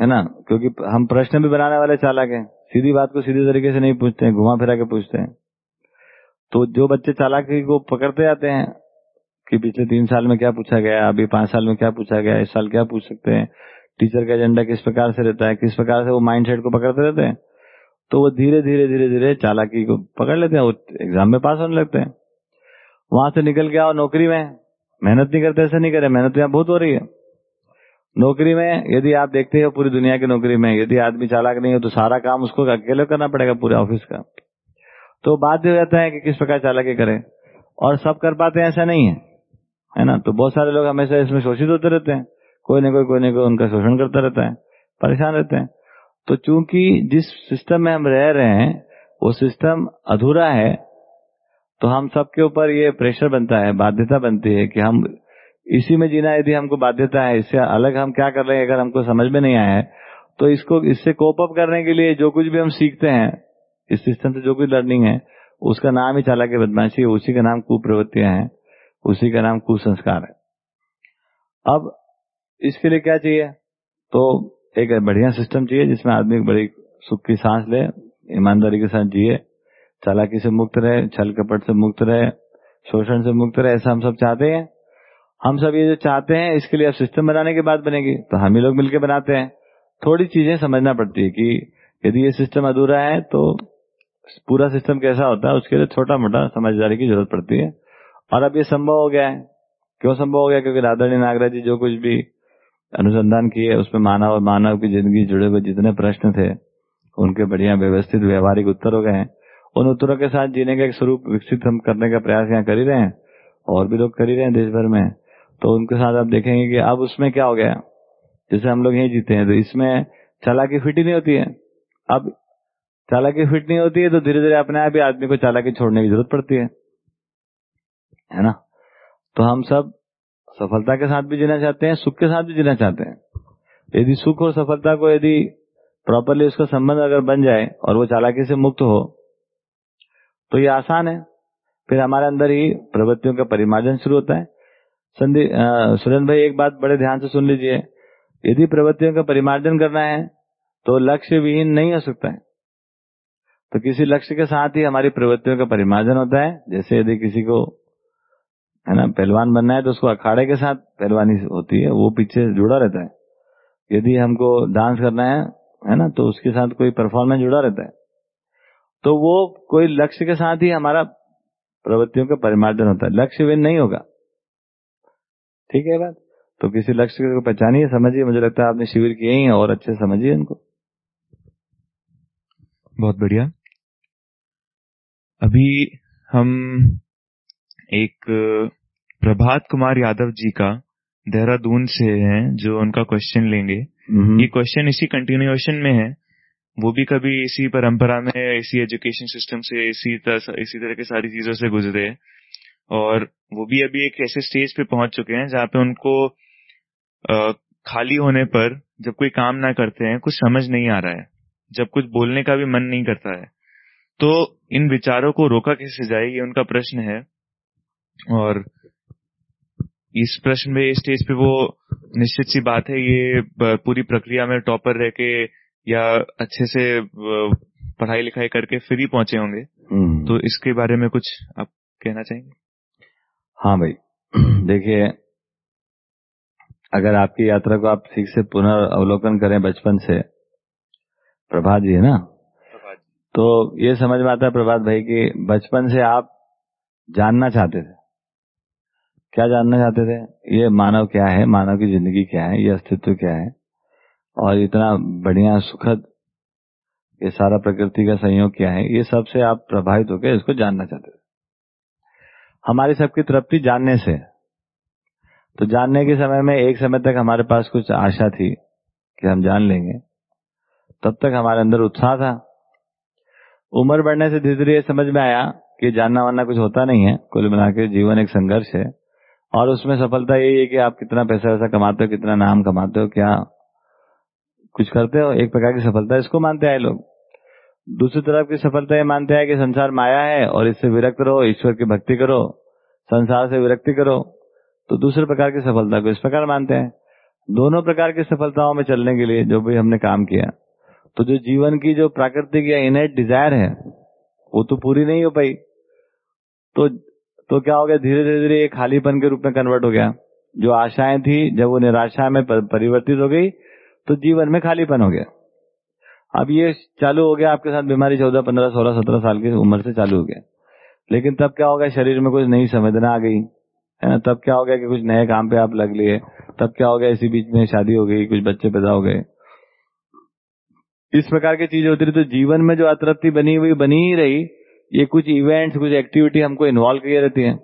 है ना, क्योंकि हम प्रश्न भी बनाने वाले चालाक हैं, सीधी बात को सीधे तरीके से नहीं पूछते हैं, घुमा फिरा के पूछते हैं। तो जो बच्चे चालाकी को पकड़ते जाते हैं, कि पिछले तीन साल में क्या पूछा गया, अभी पाँच साल में क्या पूछा गया, इस साल क्या पूछ सकते हैं, टीचर का एजेंडा किस प्रकार से रहता है, किस प्रकार से वो माइंड सेट को पकड़ते रहते हैं तो वो धीरे धीरे धीरे धीरे चालाकी को पकड़ लेते हैं, वो एग्ज़ाम में पास होने लगते हैं। वहाँ से निकल के आओ नौकरी में। मेहनत नहीं करते, ऐसा नहीं करे। मेहनत यहाँ बहुत हो रही है। नौकरी में, यदि आप देखते हो पूरी दुनिया की नौकरी में, यदि आदमी चालाक नहीं हो तो सारा काम उसको अकेले करना पड़ेगा पूरे ऑफ़िस का। तो बाध्य हो जाता है कि किस प्रकार चालाकी करें। और सब कर पाते हैं, ऐसा नहीं है। है ना? तो बहुत सारे लोग हमेशा इसमें शोषित होते रहते हैं। कोई ना कोई कोई ना कोई उनका शोषण करता रहता है, परेशान रहते हैं। तो चूँकि जिस सिस्टम में हम रह रहे हैं, वो सिस्टम अधूरा है तो हम सबके ऊपर ये प्रेशर बनता है, बाध्यता बनती है कि हम इसी में जीना यदि हमको बाध्यता है, इससे अलग हम क्या कर रहे हैं अगर हमको समझ में नहीं आया है तो इसको, इससे कोप अप करने के लिए जो कुछ भी हम सीखते हैं, इस सिस्टम से जो कुछ लर्निंग है, उसका नाम ही चाला के बदमाशी है, उसी का नाम कुप्रवृत्तियाँ हैं, उसी का नाम कुसंस्कार है। अब इसके लिए क्या चाहिए? तो एक बढ़िया सिस्टम चाहिए जिसमें आदमी बड़ी सुख की सांस ले, ईमानदारी के साथ जिए, चालाकी से मुक्त रहे, छल कपट से मुक्त रहे, शोषण से मुक्त रहे, ऐसा हम सब चाहते हैं। हम सब ये जो चाहते हैं, इसके लिए अब सिस्टम बनाने की बात बनेगी। तो हम ही लोग मिलकर बनाते हैं। थोड़ी चीज़ें समझना पड़ती है कि यदि ये सिस्टम अधूरा है तो पूरा सिस्टम कैसा होता है, उसके लिए छोटा मोटा समझदारी की ज़रूरत पड़ती है। और अब ये संभव हो गया है। क्यों संभव हो गया? क्योंकि राधारणी नागराज जी, जो कुछ भी अनुसंधान किए, उसमें मानव और मानव की ज़िंदगी जुड़े हुए जितने प्रश्न थे, उनके बढ़िया व्यवस्थित व्यवहारिक उत्तर हो गए हैं। उन उत्तरों के साथ जीने का एक स्वरूप विकसित हम करने का प्रयास यहाँ कर ही रहे हैं, और भी लोग कर ही रहे हैं देश भर में। तो उनके साथ आप देखेंगे कि अब उसमें क्या हो गया। जैसे हम लोग यही जीते हैं तो इसमें चालाकी फिट ही नहीं होती है। अब चालाकी फिट नहीं होती है तो धीरे धीरे अपने आप ही आदमी को चालाकी छोड़ने की ज़रूरत पड़ती है। है ना? तो हम सब सफलता के साथ भी जीना चाहते हैं, सुख के साथ भी जीना चाहते हैं। यदि सुख और सफलता को यदि प्रॉपरली उसका संबंध अगर बन जाए और वो चालाकी से मुक्त हो तो ये आसान है। फिर हमारे अंदर ही प्रवृत्तियों का परिमार्जन शुरू होता है। संधि सुरेंद्र भाई, एक बात बड़े ध्यान से सुन लीजिए। यदि प्रवृत्तियों का परिमार्जन करना है तो लक्ष्य विहीन नहीं हो सकता है। तो किसी लक्ष्य के साथ ही हमारी प्रवृत्तियों का परिमार्जन होता है। जैसे यदि किसी को है ना? पहलवान बनना है तो उसको अखाड़े के साथ पहलवानी होती है, वो पीछे जुड़ा रहता है। यदि हमको डांस करना है है ना तो उसके साथ कोई परफॉर्मेंस जुड़ा रहता है। तो वो कोई लक्ष्य के साथ ही हमारा प्रवृत्तियों का परिमार्जन होता है। लक्ष्य विन नहीं होगा। ठीक है बात? तो किसी लक्ष्य को पहचानिए, समझिए। मुझे लगता है आपने शिविर किए ही और अच्छे समझिए इनको। बहुत बढ़िया। अभी हम एक प्रभात कुमार यादव जी का देहरादून से हैं जो उनका क्वेश्चन लेंगे। ये क्वेश्चन इसी कंटिन्यूएशन में है। वो भी कभी इसी परंपरा में इसी एजुकेशन सिस्टम से इसी तरह इसी तरह की सारी चीज़ों से गुजरे। और वो भी अभी एक ऐसे स्टेज पे पहुँच चुके हैं जहाँ पे उनको आ, खाली होने पर जब कोई काम ना करते हैं कुछ समझ नहीं आ रहा है। जब कुछ बोलने का भी मन नहीं करता है। तो इन विचारों को रोका कैसे जाए ये उनका प्रश्न है। और इस प्रश्न में स्टेज पे वो निश्चित सी बात है ये पूरी प्रक्रिया में टॉपर रह के या अच्छे से पढ़ाई लिखाई करके फिर ही पहुँचे होंगे। तो इसके बारे में कुछ आप कहना चाहेंगे? हाँ भाई। देखिए अगर आपकी यात्रा को आप ठीक से पुनर्वलोकन करें बचपन से प्रभात जी है ना? तो ये समझ में आता है प्रभात भाई कि बचपन से आप जानना चाहते थे। क्या जानना चाहते थे? ये मानव क्या है? मानव की ज़िंदगी क्या है? ये अस्तित्व क्या है? और इतना बढ़िया, सुखद, ये सारा प्रकृति का संयोग क्या है? ये सबसे आप प्रभावित होकर इसको जानना चाहते थे। हमारी सबकी तृप्ति जानने से। तो जानने के समय में एक समय तक हमारे पास कुछ आशा थी कि हम जान लेंगे। तब तक हमारे अंदर उत्साह था। उम्र बढ़ने से धीरे धीरे समझ में आया कि जानना वानना कुछ होता नहीं है। कुल मिला के जीवन एक संघर्ष है। और उसमें सफलता यही है कि आप कितना पैसा वैसा कमाते हो, कितना नाम कमाते हो, क्या कुछ करते हो, एक प्रकार की सफलता इसको मानते आए लोग। दूसरी तरफ़ की सफलता ये मानते हैं कि संसार माया है और इससे विरक्त रहो, ईश्वर की भक्ति करो, संसार से विरक्ति करो तो दूसरे प्रकार की सफलता को इस प्रकार मानते हैं। दोनों प्रकार की सफलताओं में चलने के लिए जो भी हमने काम किया तो जो जीवन की जो प्राकृतिक या इनेट डिज़ायर है, वो तो पूरी नहीं हो पाई। तो तो क्या हो गया? धीरे धीरे धीरे खालीपन के रूप में कन्वर्ट हो गया। जो आशाएँ थी, जब वो निराशा में परिवर्तित हो गई तो जीवन में खालीपन हो गया। अब ये चालू हो गया आपके साथ बीमारी चौदह, पंद्रह, सोलह, सत्रह साल की उम्र से चालू हो गया। लेकिन तब क्या हो गया? शरीर में कुछ नई संवेदना आ गई, है ना? तब क्या हो गया कि कुछ नए काम पे आप लग लिए? तब क्या हो गया इसी बीच में शादी हो गई, कुछ बच्चे पैदा हो गए? इस प्रकार की चीज़ें होती रही तो जीवन में जो अतृप्ति बनी हुई, बनी ही रही ये कुछ इवेंट्स कुछ एक्टिविटी हमको इन्वॉल्व किए रहती है।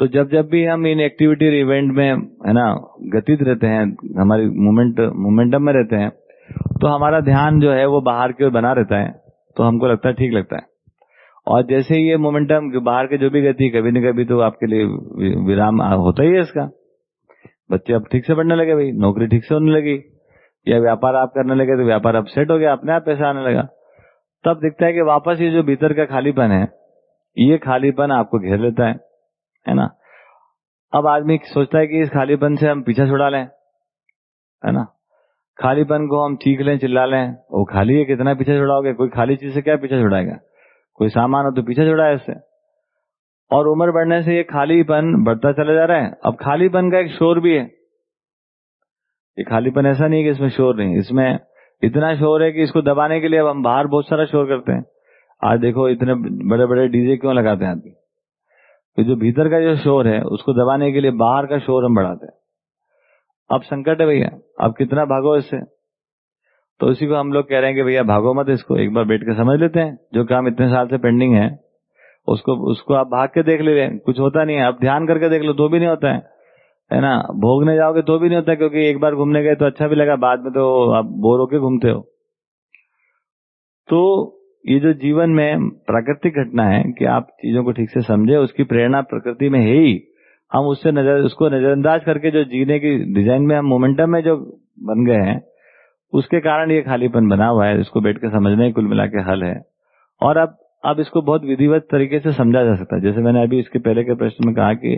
तो जब जब भी हम इन एक्टिविटी इवेंट में, है ना, गतित रहते हैं, हमारी मूवमेंट मोमेंटम में रहते हैं तो हमारा ध्यान जो है वो बाहर की ओर बना रहता है तो हमको लगता है ठीक लगता है। और जैसे ये मोमेंटम बाहर के जो भी गति, कभी न कभी तो आपके लिए विराम होता ही है इसका। बच्चे अब ठीक से पढ़ने लगे भाई, नौकरी ठीक से होने लगी, या व्यापार आप करने लगे तो व्यापार अपसेट हो गया, अपने आप पैसा आने लगा। तब दिखता है कि वापस ये जो भीतर का खालीपन है, ये खालीपन आपको घेर लेता है है ना? अब आदमी सोचता है कि इस खालीपन से हम पीछा छुड़ा लें, है ना? खालीपन को हम चीख लें, चिल्ला लें, वो खाली है, कितना पीछे छुड़ाओगे? कोई खाली चीज़ से क्या पीछे छुड़ाएगा? कोई सामान हो तो पीछे छुड़ाए इससे और उम्र बढ़ने से ये खालीपन बढ़ता चला जा रहा है। अब खालीपन का एक शोर भी है। ये खालीपन ऐसा नहीं है कि इसमें शोर नहीं, इसमें इतना शोर है कि इसको दबाने के लिए अब हम बाहर बहुत सारा शोर करते हैं। आज देखो इतने बड़े बड़े डीजे क्यों लगाते हैं आदमी? तो जो भीतर का जो शोर है, उसको दबाने के लिए बाहर का शोर हम बढ़ाते हैं। अब संकट है भैया। अब कितना भागो इससे? तो इसी को हम लोग कह रहे हैं कि भैया भागो मत इसको। एक बार बैठ के समझ लेते हैं, जो काम इतने साल से पेंडिंग है, उसको उसको आप भाग के देख ले कुछ होता नहीं है। आप ध्यान करके देख लो तो भी नहीं होता है। है ना? भोगने जाओगे तो भी नहीं होता, क्योंकि एक बार घूमने गए तो अच्छा भी लगा, बाद में तो आप बोर होके घूमते हो। तो ये जो जीवन में प्राकृतिक घटना है कि आप चीज़ों को ठीक से समझे, उसकी प्रेरणा प्रकृति में है ही। हम उससे नज़र, उसको नजरअंदाज करके जो जीने की डिज़ाइन में हम मोमेंटम में जो बन गए हैं, उसके कारण ये खालीपन बना हुआ है, इसको बैठ के समझने कुल मिला के हल है। और अब अब इसको बहुत विधिवत तरीके से समझा जा सकता है। जैसे मैंने अभी इसके पहले के प्रश्न में कहा कि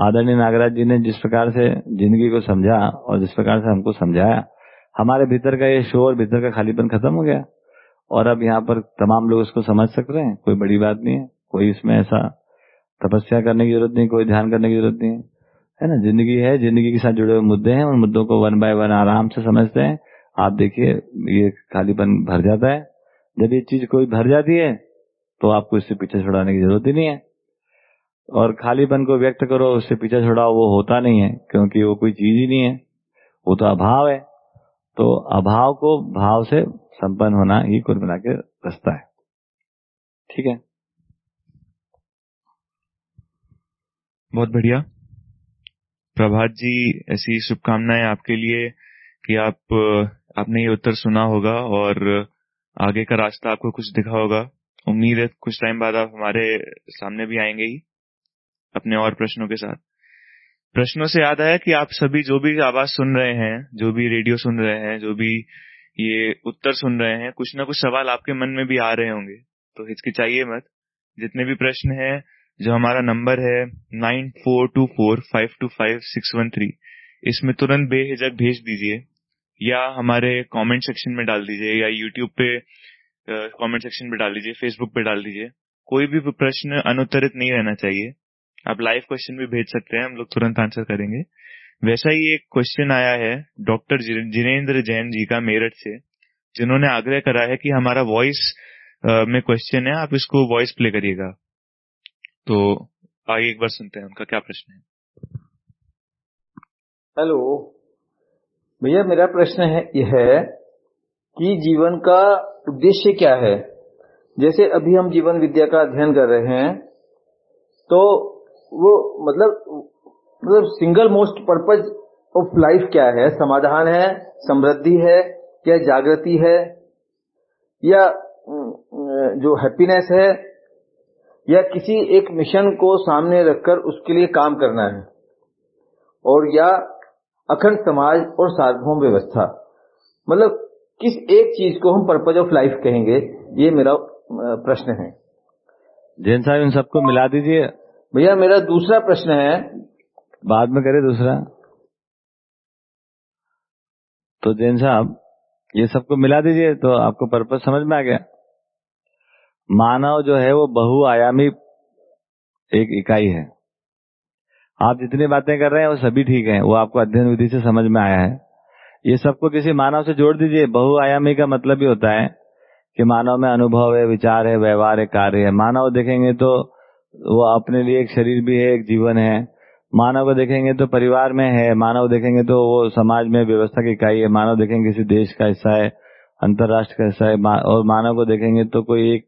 आदरणीय नागराज जी ने जिस प्रकार से ज़िंदगी को समझा और जिस प्रकार से हमको समझाया, हमारे भीतर का ये शोर भीतर का खालीपन खत्म हो गया। और अब यहाँ पर तमाम लोग इसको समझ सक रहे हैं, कोई बड़ी बात नहीं है, कोई इसमें ऐसा तपस्या करने की ज़रूरत नहीं, कोई ध्यान करने की ज़रूरत नहीं है ना? ज़िंदगी है, ज़िंदगी के साथ जुड़े हुए मुद्दे हैं, उन मुद्दों को वन बाय वन आराम से समझते हैं। आप देखिए, ये खालीपन भर जाता है। जब ये चीज़ कोई भर जाती है तो आपको इससे पीछे छुड़ाने की ज़रूरत ही नहीं है। और खालीपन को व्यक्त करो, उससे पीछा छुड़ाओ वो होता नहीं है, क्योंकि वो कोई चीज़ ही नहीं है। वो तो अभाव है। तो अभाव को भाव से संपन्न होना ही कुल मिला के रास्ता है। ठीक है? बहुत बढ़िया। प्रभात जी, ऐसी शुभकामनाएँ आपके लिए कि आप, आपने ये उत्तर सुना होगा और आगे का रास्ता आपको कुछ दिखा होगा। उम्मीद है कुछ टाइम बाद आप हमारे सामने भी आएँगे ही। अपने और प्रश्नों के साथ। प्रश्नों से याद आया कि आप सभी जो भी आवाज़ सुन रहे हैं, जो भी रेडियो सुन रहे हैं, जो भी ये उत्तर सुन रहे हैं, कुछ ना कुछ सवाल आपके मन में भी आ रहे होंगे। तो हिचकिचाइए मत। जितने भी प्रश्न हैं, जो हमारा नंबर है nine four two four five two five six one three, इसमें तुरंत बेहिजक भेज दीजिए, या हमारे कमेंट सेक्शन में डाल दीजिए, या यूट्यूब पे कमेंट सेक्शन पे डाल दीजिए फेसबुक पे डाल दीजिए। कोई भी प्रश्न अनुत्तरित नहीं रहना चाहिए। आप लाइव क्वेश्चन भी भेज सकते हैं, हम लोग तुरंत आंसर करेंगे। वैसा ही एक क्वेश्चन आया है डॉक्टर जिनेन्द्र जैन जी का मेरठ से, जिन्होंने आग्रह करा है कि हमारा वॉइस में क्वेश्चन है, आप इसको वॉइस प्ले करिएगा। तो आइए एक बार सुनते हैं, उनका क्या प्रश्न है? हेलो भैया, मेरा प्रश्न है, यह है कि जीवन का उद्देश्य क्या है? जैसे अभी हम जीवन विद्या का अध्ययन कर रहे हैं तो वो मतलब मतलब single most purpose of life क्या है? समाधान है, समृद्धि है या जागृति है, या जो हैप्पीनेस है, या किसी एक मिशन को सामने रखकर उसके लिए काम करना है, और या अखंड समाज और सार्वभौम व्यवस्था। मतलब किस एक चीज़ को हम पर्पज ऑफ़ लाइफ कहेंगे? ये मेरा प्रश्न है। जैन साहब, इन सबको मिला दीजिए। भैया, मेरा दूसरा प्रश्न है। बाद में करे दूसरा। तो जैन साहब, ये सबको मिला दीजिए तो आपको पर्पज समझ में आ गया। मानव जो है, वो बहुआयामी एक इकाई है। आप जितनी बातें कर रहे हैं, वो सभी ठीक है। वो आपको अध्ययन विधि से समझ में आया है। ये सबको किसी मानव से जोड़ दीजिए। बहुआयामी का मतलब ही होता है कि मानव में अनुभव है, विचार है, व्यवहार है, कार्य है। मानव देखेंगे तो वो अपने लिए एक शरीर भी है, एक जीवन है। मानव को देखेंगे तो परिवार में है, मानव देखेंगे तो वो समाज में व्यवस्था की इकाई है, मानव देखेंगे किसी देश का हिस्सा है, अंतर्राष्ट्र का हिस्सा है और मानव को देखेंगे तो कोई एक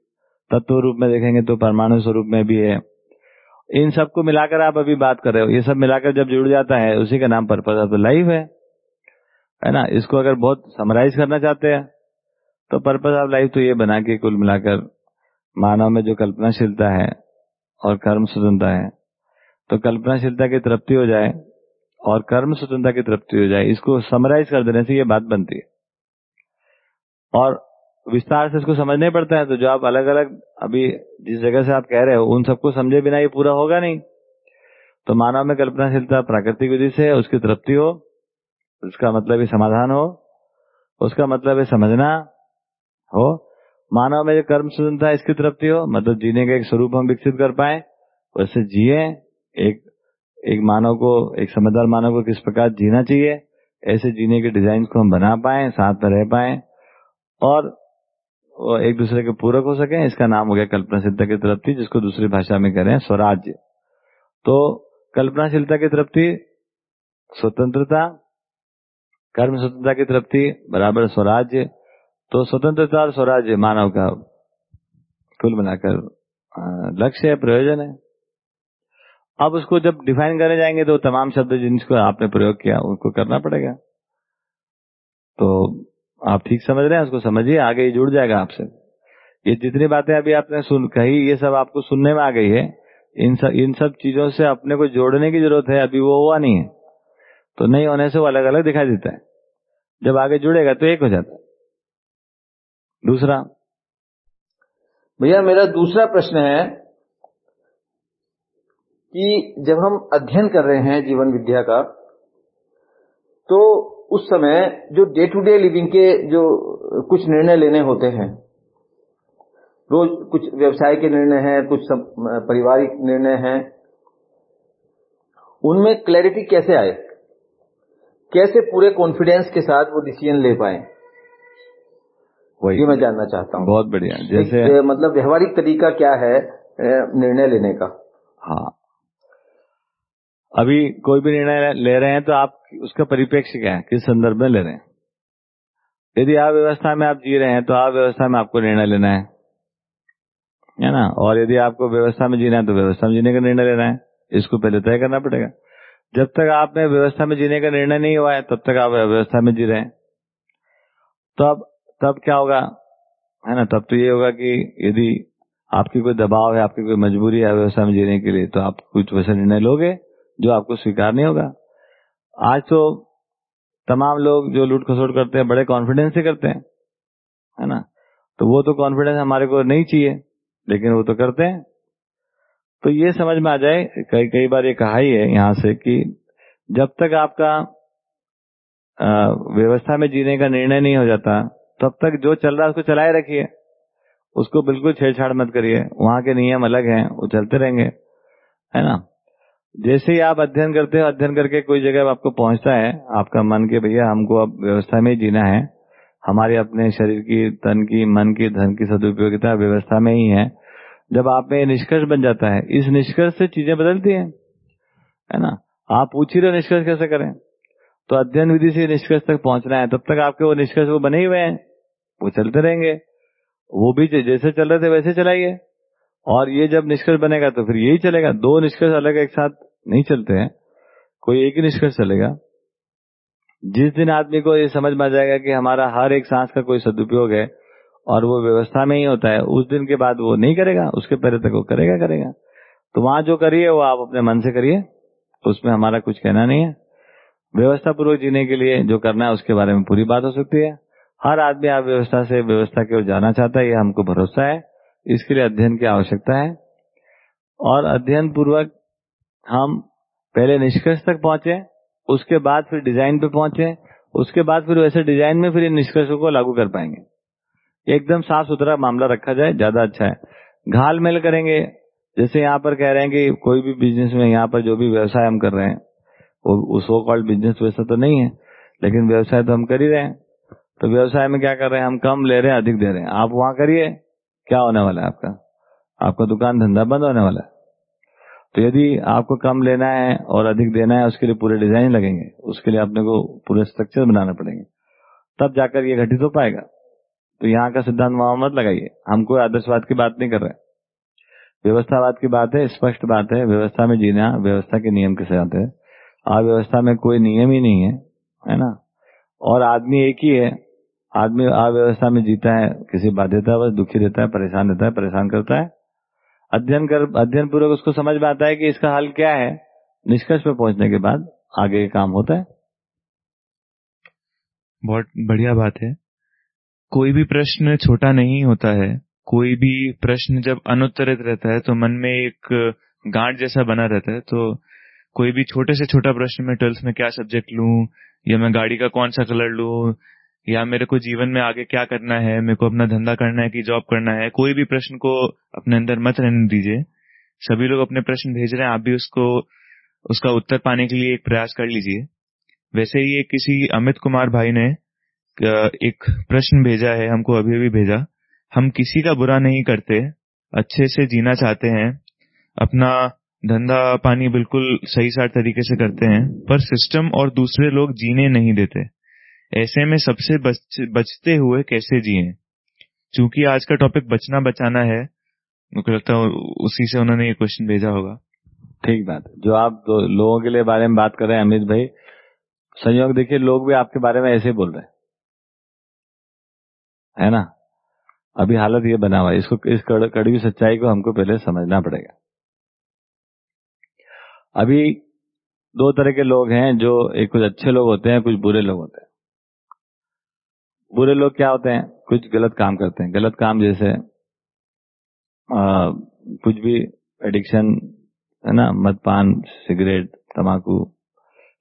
तत्व रूप में देखेंगे तो परमाणु स्वरूप में भी है। इन सबको मिलाकर आप अभी बात कर रहे हो, ये सब मिलाकर जब जुड़ जाता है, उसी का नाम पर्पज ऑफ़ लाइफ है। है ना? इसको अगर बहुत समराइज करना चाहते हैं तो पर्पज ऑफ़ लाइफ तो ये बना के कुल मिलाकर मानव में जो कल्पनाशीलता है और कर्म स्वतंत्रता है तो कल्पनाशीलता की तृप्ति हो जाए और कर्म स्वतंत्रता की तृप्ति हो जाए, इसको समराइज कर देने से ये बात बनती है। और विस्तार से इसको समझना पड़ता है तो जो आप अलग अलग अभी जिस जगह से आप कह रहे हो, उन सबको समझे बिना ये पूरा होगा नहीं। तो मानव में कल्पनाशीलता प्राकृतिक विधि से उसकी तृप्ति हो, उसका मतलब ही समाधान हो, उसका मतलब है समझना हो मानव में जो कर्म स्वतंत्रता इसकी तृप्ति हो मतलब जीने का एक स्वरूप हम विकसित कर पाए, वैसे जिए, एक एक मानव को, एक समझदार मानव को किस प्रकार जीना चाहिए, ऐसे जीने के डिज़ाइन को हम बना पाए, साथ में रह पाए, और एक दूसरे के पूरक हो सके, इसका नाम हो गया कल्पनाशीलता की तृप्ति जिसको दूसरी भाषा में हैं स्वराज्य। तो कल्पनाशीलता की तृप्ति स्वतंत्रता, कर्म स्वतंत्रता की तृप्ति बराबर स्वराज्य तो स्वतंत्रता स्वराज्य मानव का कुल मिलाकर लक्ष्य है, प्रयोजन है। अब उसको जब डिफाइन करने जाएँगे तो तमाम शब्द जिनको आपने प्रयोग किया, उनको करना पड़ेगा। तो आप ठीक समझ रहे हैं, उसको समझिए, आगे ही जुड़ जाएगा आपसे। ये जितनी बातें अभी आपने सुन, कही, ये सब आपको सुनने में आ गई है। इन सब इन सब चीज़ों से अपने को जोड़ने की ज़रूरत है, अभी वो हुआ नहीं है। तो नहीं होने से वो अलग अलग दिखाई देता है। जब आगे जुड़ेगा तो एक हो जाता है। दूसरा। भैया, मेरा दूसरा प्रश्न है कि जब हम अध्ययन कर रहे हैं जीवन विद्या का तो उस समय जो डे टू डे लिविंग के जो कुछ निर्णय लेने होते हैं, रोज कुछ व्यवसाय के निर्णय हैं, कुछ पारिवारिक निर्णय हैं, उनमें क्लैरिटी कैसे आए? कैसे पूरे कॉन्फिडेंस के साथ वो डिसीज़न ले पाए? वही ये मैं जानना चाहता हूँ। बहुत बढ़िया। जैसे मतलब व्यवहारिक तरीका क्या है निर्णय लेने का? हाँ। अभी कोई भी निर्णय ले रहे हैं तो आप उसका परिप्रेक्ष्य क्या है? किस संदर्भ में ले रहे हैं? यदि आप व्यवस्था में आप जी रहे हैं तो आप व्यवस्था में आपको निर्णय लेना है। है ना? और यदि आपको व्यवस्था में जीना है तो व्यवस्था में जीने का निर्णय लेना है। इसको पहले तय करना पड़ेगा। जब तक आपने व्यवस्था में जीने का निर्णय नहीं हुआ है तब तक आप व्यवस्था में जी रहे हैं। तो अब तब क्या होगा? है ना? तब तो ये होगा कि यदि आपकी कोई दबाव है, आपकी कोई मजबूरी है व्यवस्था में जीने के लिए तो आप कुछ वैसा निर्णय लोगे जो आपको स्वीकार नहीं होगा। आज तो तमाम लोग जो लूट खसोट करते हैं, बड़े कॉन्फिडेंस से करते हैं, है ना? तो वो तो कॉन्फिडेंस हमारे को नहीं चाहिए, लेकिन वो तो करते हैं। तो ये समझ में आ जाए, कई कई बार ये कहा ही है यहाँ से कि जब तक आपका व्यवस्था में जीने का निर्णय नहीं हो जाता तब तक जो चल रहा है उसको चलाए रखिए। उसको बिल्कुल छेड़छाड़ मत करिए। वहाँ के नियम अलग हैं, वो चलते रहेंगे। है ना? जैसे ही आप अध्ययन करते हो, अध्ययन करके कोई जगह आपको पहुँचता है, आपका मन के भैया, हमको अब व्यवस्था में ही जीना है। हमारे अपने शरीर की, तन की, मन की, धन की सदुपयोगिता व्यवस्था में ही है। जब आप में निष्कर्ष बन जाता है, इस निष्कर्ष से चीज़ें बदलती हैं। है ना? आप पूछ ही रहे निष्कर्ष कैसे करें? तो अध्ययन विधि से निष्कर्ष तक पहुँचना है, तब तक आपके वो निष्कर्ष वो बने हुए हैं। वो चलते रहेंगे। वो भी जैसे चल रहे थे वैसे चलाइए। और ये जब निष्कर्ष बनेगा तो फिर यही चलेगा। दो निष्कर्ष अलग एक साथ नहीं चलते हैं। कोई एक ही निष्कर्ष चलेगा। जिस दिन आदमी को ये समझ में आ जाएगा कि हमारा हर एक सांस का कोई सदुपयोग है और वो व्यवस्था में ही होता है, उस दिन के बाद वो नहीं करेगा। उसके पहले तक वो करेगा करेगा। तो वहाँ जो करिए, वो आप अपने मन से करिए। उसमें हमारा कुछ कहना नहीं है। व्यवस्था पूर्वक जीने के लिए जो करना है, उसके बारे में पूरी बात हो सकती है। हर आदमी आप व्यवस्था से व्यवस्था की ओर जाना चाहता है, ये हमको भरोसा है। इसके लिए अध्ययन की आवश्यकता है। और अध्ययन पूर्वक हम पहले निष्कर्ष तक पहुँचे, उसके बाद फिर डिज़ाइन पे पहुँचे, उसके बाद फिर वैसे डिज़ाइन में फिर इन निष्कर्षों को लागू कर पाएँगे। एकदम साफ़ सुथरा मामला रखा जाए, ज़्यादा अच्छा है। घाल मेल करेंगे, जैसे यहाँ पर कह रहे हैं कि कोई भी बिज़नेस में यहाँ पर जो भी व्यवसाय हम कर रहे हैं, वो वो कॉल्ड बिज़नेस वैसा तो नहीं है, लेकिन व्यवसाय तो हम कर ही रहे हैं। तो व्यवसाय में क्या कर रहे हैं? हम कम ले रहे हैं, अधिक दे रहे हैं। आप वहाँ करिए, क्या होने वाला है आपका? आपका दुकान धंधा बंद होने वाला है। तो यदि आपको कम लेना है और अधिक देना है, उसके लिए पूरे डिज़ाइन लगेंगे। उसके लिए अपने को पूरे स्ट्रक्चर बनाना पड़ेंगे। तब जाकर ये घटित हो पाएगा। तो यहाँ का सिद्धांत वहाँ मत लगाइए। हम कोई आदर्शवाद की बात नहीं कर रहे व्यवस्थावाद की बात है, स्पष्ट बात है। व्यवस्था में जीना, व्यवस्था के नियम के साथ है। अव्यवस्था में कोई नियम ही नहीं है है ना? और आदमी एक ही है। आदमी अव्यवस्था में जीता है, किसी बाध्यता बस दुखी रहता है, परेशान रहता है, परेशान करता है। अध्ययन कर, अध्ययन पूर्वक उसको समझ में आता है कि इसका हल क्या है। निष्कर्ष पर पहुँचने के बाद आगे काम होता है। बहुत बढ़िया बात है। कोई भी प्रश्न छोटा नहीं होता है। कोई भी प्रश्न जब अनुत्तरित रहता है तो मन में एक गांठ जैसा बना रहता है। तो कोई भी छोटे से छोटा प्रश्न में ट्वेल्थ में क्या सब्जेक्ट लू, या मैं गाड़ी का कौन सा कलर लूँ या मेरे को जीवन में आगे क्या करना है, मेरे को अपना धंधा करना है कि जॉब करना है, कोई भी प्रश्न को अपने अंदर मत रहने दीजिए। सभी लोग अपने प्रश्न भेज रहे हैं, आप भी उसको, उसका उत्तर पाने के लिए एक प्रयास कर लीजिए। वैसे ही किसी अमित कुमार भाई ने एक प्रश्न भेजा है, हमको अभी अभी भेजा। हम किसी का बुरा नहीं करते, अच्छे से जीना चाहते हैं, अपना धंधा पानी बिल्कुल सही सार तरीके से करते हैं, पर सिस्टम और दूसरे लोग जीने नहीं देते। ऐसे में सबसे बच, बचते हुए कैसे जिए? चूँकि आज का टॉपिक बचना बचाना है मुझे लगता है उसी से उन्होंने ये क्वेश्चन भेजा होगा। ठीक बात जो आप तो लोगों के लिए बारे में बात कर रहे हैं अमित भाई संयोग देखिए लोग भी आपके बारे में ऐसे बोल रहे हैं। है ना? अभी हालत ये बना हुआ है। इसको इस कड़वी सच्चाई को हमको पहले समझना पड़ेगा। अभी दो तरह के लोग हैं जो एक कुछ अच्छे लोग होते हैं कुछ बुरे लोग होते हैं। बुरे लोग क्या होते हैं? कुछ गलत काम करते हैं। गलत काम जैसे आ, कुछ भी एडिक्शन है ना? मदपान सिगरेट तमाकू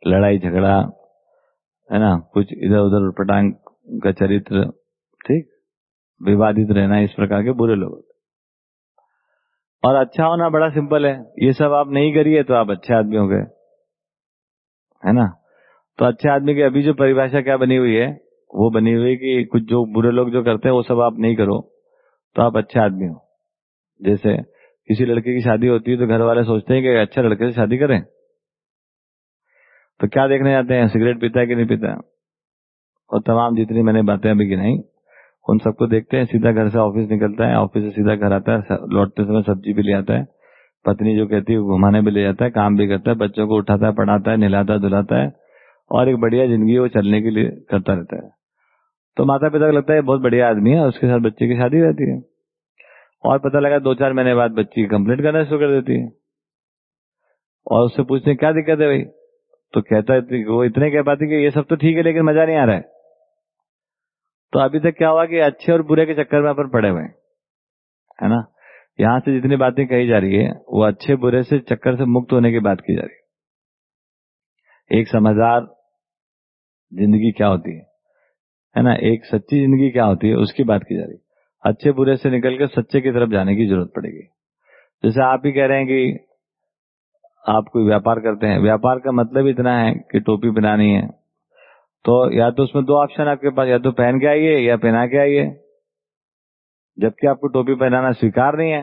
लड़ाई झगड़ा है ना? कुछ इधर उधर पटांग का चरित्र ठीक? विवादित रहना इस प्रकार के बुरे लोग और अच्छा होना बड़ा सिंपल है। ये सब आप नहीं करिए तो आप अच्छे आदमी हो गए। है ना? तो अच्छे आदमी की अभी जो परिभाषा क्या बनी हुई है वो बनी हुई कि कुछ जो बुरे लोग जो करते हैं, वो सब आप नहीं करो तो आप अच्छे आदमी हो। जैसे किसी लड़के की शादी होती है तो घर वाले सोचते हैं कि अच्छे लड़के से शादी करें। तो क्या देखने जाते हैं? सिगरेट पीता है कि नहीं पीता? और तमाम जितनी मैंने बातें अभी गिनाई, उन सबको देखते हैं, सीधा घर से ऑफ़िस निकलता है, ऑफ़िस से सीधा घर आता है लौटते समय सब्ज़ी भी ले आता है, पत्नी जो कहती है घुमाने भी ले जाता है, काम भी करता है, बच्चों को उठाता है, पढ़ाता है, नहलाता, धुलाता है, और एक बढ़िया ज़िंदगी वो चलने के लिए करता रहता है। तो माता पिता को लगता है बहुत बढ़िया आदमी है उसके साथ बच्चे की शादी रहती है। और पता लगा दो चार महीने बाद बच्ची कंप्लेंट करना शुरू कर देती है। और उससे पूछते क्या दिक्कत है भाई? तो कहता है, वो इतने कह पाती कि ये सब तो ठीक है, लेकिन मज़ा नहीं आ रहा है। तो अभी तक क्या हुआ कि अच्छे और बुरे के चक्कर में अपन पड़े हुए है ना? यहाँ से जितनी बातें कही जा रही है, वो अच्छे बुरे से चक्कर से मुक्त होने की बात की जा रही है। एक समझदार ज़िंदगी क्या होती है? है ना? एक सच्ची ज़िंदगी क्या होती है, उसकी बात की जा रही है। अच्छे बुरे से निकल कर सच्चे की तरफ़ जाने की ज़रूरत पड़ेगी। जैसे आप ही कह रहे हैं कि आप कोई व्यापार करते हैं। व्यापार का मतलब इतना है कि टोपी बनानी है। तो या तो उसमें दो ऑप्शन आपके पास, या तो पहन के आइए, या पहना के आइए। जबकि आपको टोपी पहनाना स्वीकार नहीं है।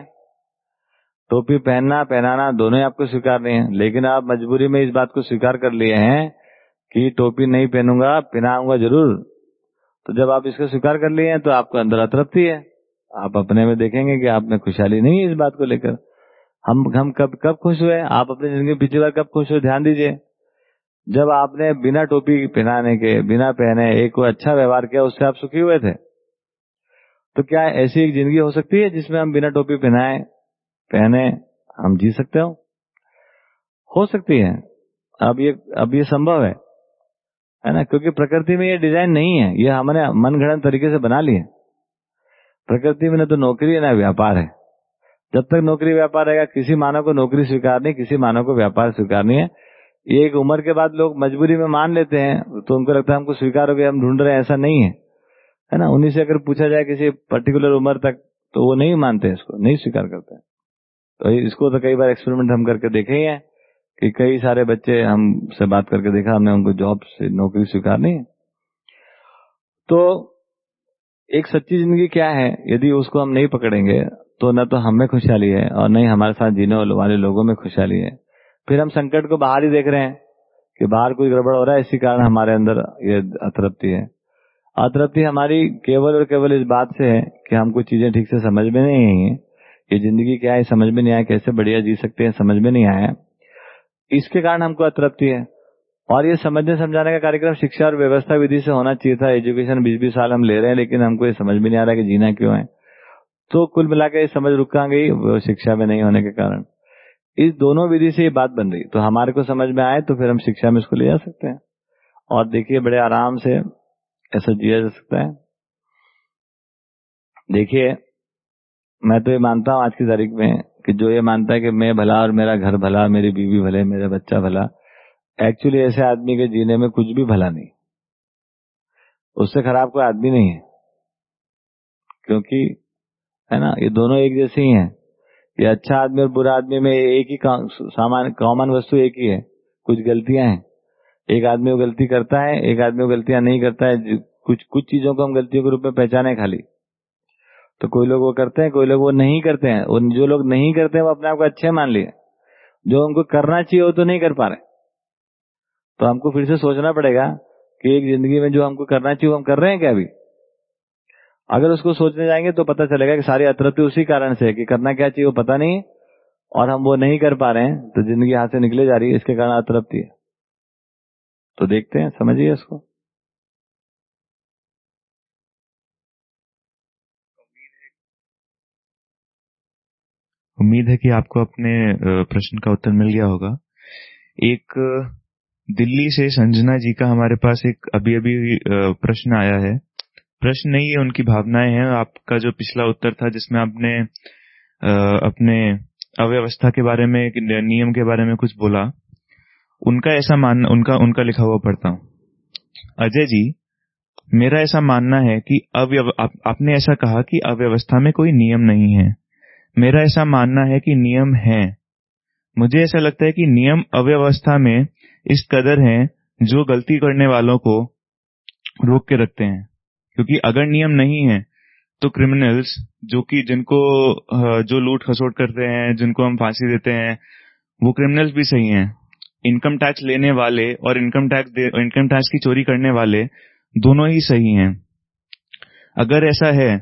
टोपी पहनना, पहनाना दोनों ही आपको स्वीकार नहीं है। लेकिन आप मजबूरी में इस बात को स्वीकार कर लिए हैं कि टोपी नहीं पहनूँगा, पहनाऊँगा ज़रूर। तो जब आप इसको स्वीकार कर लिए हैं तो आपको अंदर अतृप्ति है। आप अपने में देखेंगे कि आप में खुशहाली नहीं है इस बात को लेकर। हम हम कब कब खुश हुए? आप अपनी ज़िंदगी में पिछली बार कब खुश हुए? ध्यान दीजिए। जब आपने बिना टोपी पहनाने के, बिना पहने एक को अच्छा व्यवहार किया, उससे आप सुखी हुए थे। तो क्या ऐसी एक ज़िंदगी हो सकती है जिसमें हम बिना टोपी पहनाए, पहने हम जी सकते हो? हो सकती है। अब ये अब ये संभव है। है ना? क्योंकि प्रकृति में ये डिज़ाइन नहीं है। ये हमने मनगढ़ंत तरीके से बना लिए प्रकृति में न तो नौकरी है, ना व्यापार है। जब तक नौकरी व्यापार रहेगा, किसी मानव को नौकरी स्वीकार नहीं किसी मानव को व्यापार स्वीकार नहीं है। ये एक उम्र के बाद लोग मजबूरी में मान लेते हैं तो उनको लगता है हमको स्वीकार हो गया हम ढूंढ रहे हैं, ऐसा नहीं है। है ना? उन्हीं से अगर पूछा जाए किसी पर्टिकुलर उम्र तक तो वो नहीं मानते इसको, नहीं स्वीकार करते। तो इसको तो कई बार एक्सपेरिमेंट हम करके देखे ही है। कि कई सारे बच्चे हमसे बात करके देखा, हमने उनको जॉब से नौकरी स्वीकार नहीं है। तो एक सच्ची ज़िंदगी क्या है? यदि उसको हम नहीं पकड़ेंगे तो न तो हमें खुशहाली है और नहीं हमारे साथ जीने वाले लोगों में खुशहाली है। फिर हम संकट को बाहर ही देख रहे हैं कि बाहर कोई गड़बड़ हो रहा है, इसी कारण हमारे अंदर ये अतृप्ति है। अतृप्ति हमारी केवल और केवल इस बात से है कि हमको चीज़ें ठीक से समझ में नहीं आई है। ये ज़िंदगी क्या है, समझ में नहीं आया, कैसे बढ़िया जी सकते हैं, समझ में नहीं आया। इसके कारण हमको अतृप्ति है। और ये समझने समझाने का कार्यक्रम शिक्षा और व्यवस्था विधि से होना चाहिए था। एजुकेशन बीस बीस साल हम ले रहे हैं, लेकिन हमको ये समझ में नहीं आ रहा कि जीना क्यों है। तो कुल मिलाकर ये समझ रुक गई? शिक्षा में नहीं होने के कारण। इस दोनों विधि से ये बात बन रही। तो हमारे को समझ में आए तो फिर हम शिक्षा में इसको ले जा सकते हैं। और देखिए, बड़े आराम से ऐसा जिया जा सकता है। देखिए, मैं तो ये मानता हूँ आज की तारीख में कि जो ये मानता है कि मैं भला और मेरा घर भला, मेरी बीवी भले, मेरा बच्चा भला एक्चुअली ऐसे आदमी के जीने में कुछ भी भला नहीं। उससे खराब कोई आदमी नहीं है। क्योंकि, है ना, ये दोनों एक जैसे ही हैं। ये अच्छा आदमी और बुरा आदमी में एक ही सामान कॉमन वस्तु एक ही है। कुछ गलतियाँ हैं। एक आदमी वो गलती करता है, एक आदमी वो गलतियाँ नहीं करता है। कुछ कुछ चीज़ों को हम गलतियों के रूप में पहचाने खाली। तो कोई लोग वो करते हैं, कोई लोग वो नहीं करते हैं। और जो लोग नहीं करते हैं, वो अपने आप को अच्छे मान लिए। जो उनको करना चाहिए, वो तो नहीं कर पा रहे। तो हमको फिर से सोचना पड़ेगा कि एक ज़िंदगी में जो हमको करना चाहिए, वो हम कर रहे हैं क्या अभी? अगर उसको सोचने जाएँगे तो पता चलेगा कि सारी अतृप्ति उसी कारण से है कि करना क्या चाहिए, वो पता नहीं, और हम वो नहीं कर पा रहे हैं तो ज़िंदगी हाथ से निकले जा रही है, इसके कारण अतृप्ति है। तो देखते हैं, समझिए इसको उम्मीद है कि आपको अपने प्रश्न का उत्तर मिल गया होगा। एक दिल्ली से संजना जी का हमारे पास एक अभी अभी प्रश्न आया है। प्रश्न नहीं है उनकी भावनाएँ हैं। आपका जो पिछला उत्तर था जिसमें आपने अपने अव्यवस्था के बारे में नियम के बारे में कुछ बोला उनका ऐसा मानना उनका उनका लिखा हुआ पढ़ता हूँ। अजय जी मेरा ऐसा मानना है कि अव्यव आप, आपने ऐसा कहा कि अव्यवस्था में कोई नियम नहीं है। मेरा ऐसा मानना है कि नियम है। मुझे ऐसा लगता है कि नियम अव्यवस्था में इस कदर हैं जो गलती करने वालों को रोक के रखते हैं। क्योंकि अगर नियम नहीं है तो क्रिमिनल्स जो कि जिनको जो लूट खसोट करते हैं, जिनको हम फांसी देते हैं, वो क्रिमिनल्स भी सही हैं। इनकम टैक्स लेने वाले और इनकम टैक्स इनकम टैक्स की चोरी करने वाले दोनों ही सही हैं। अगर ऐसा है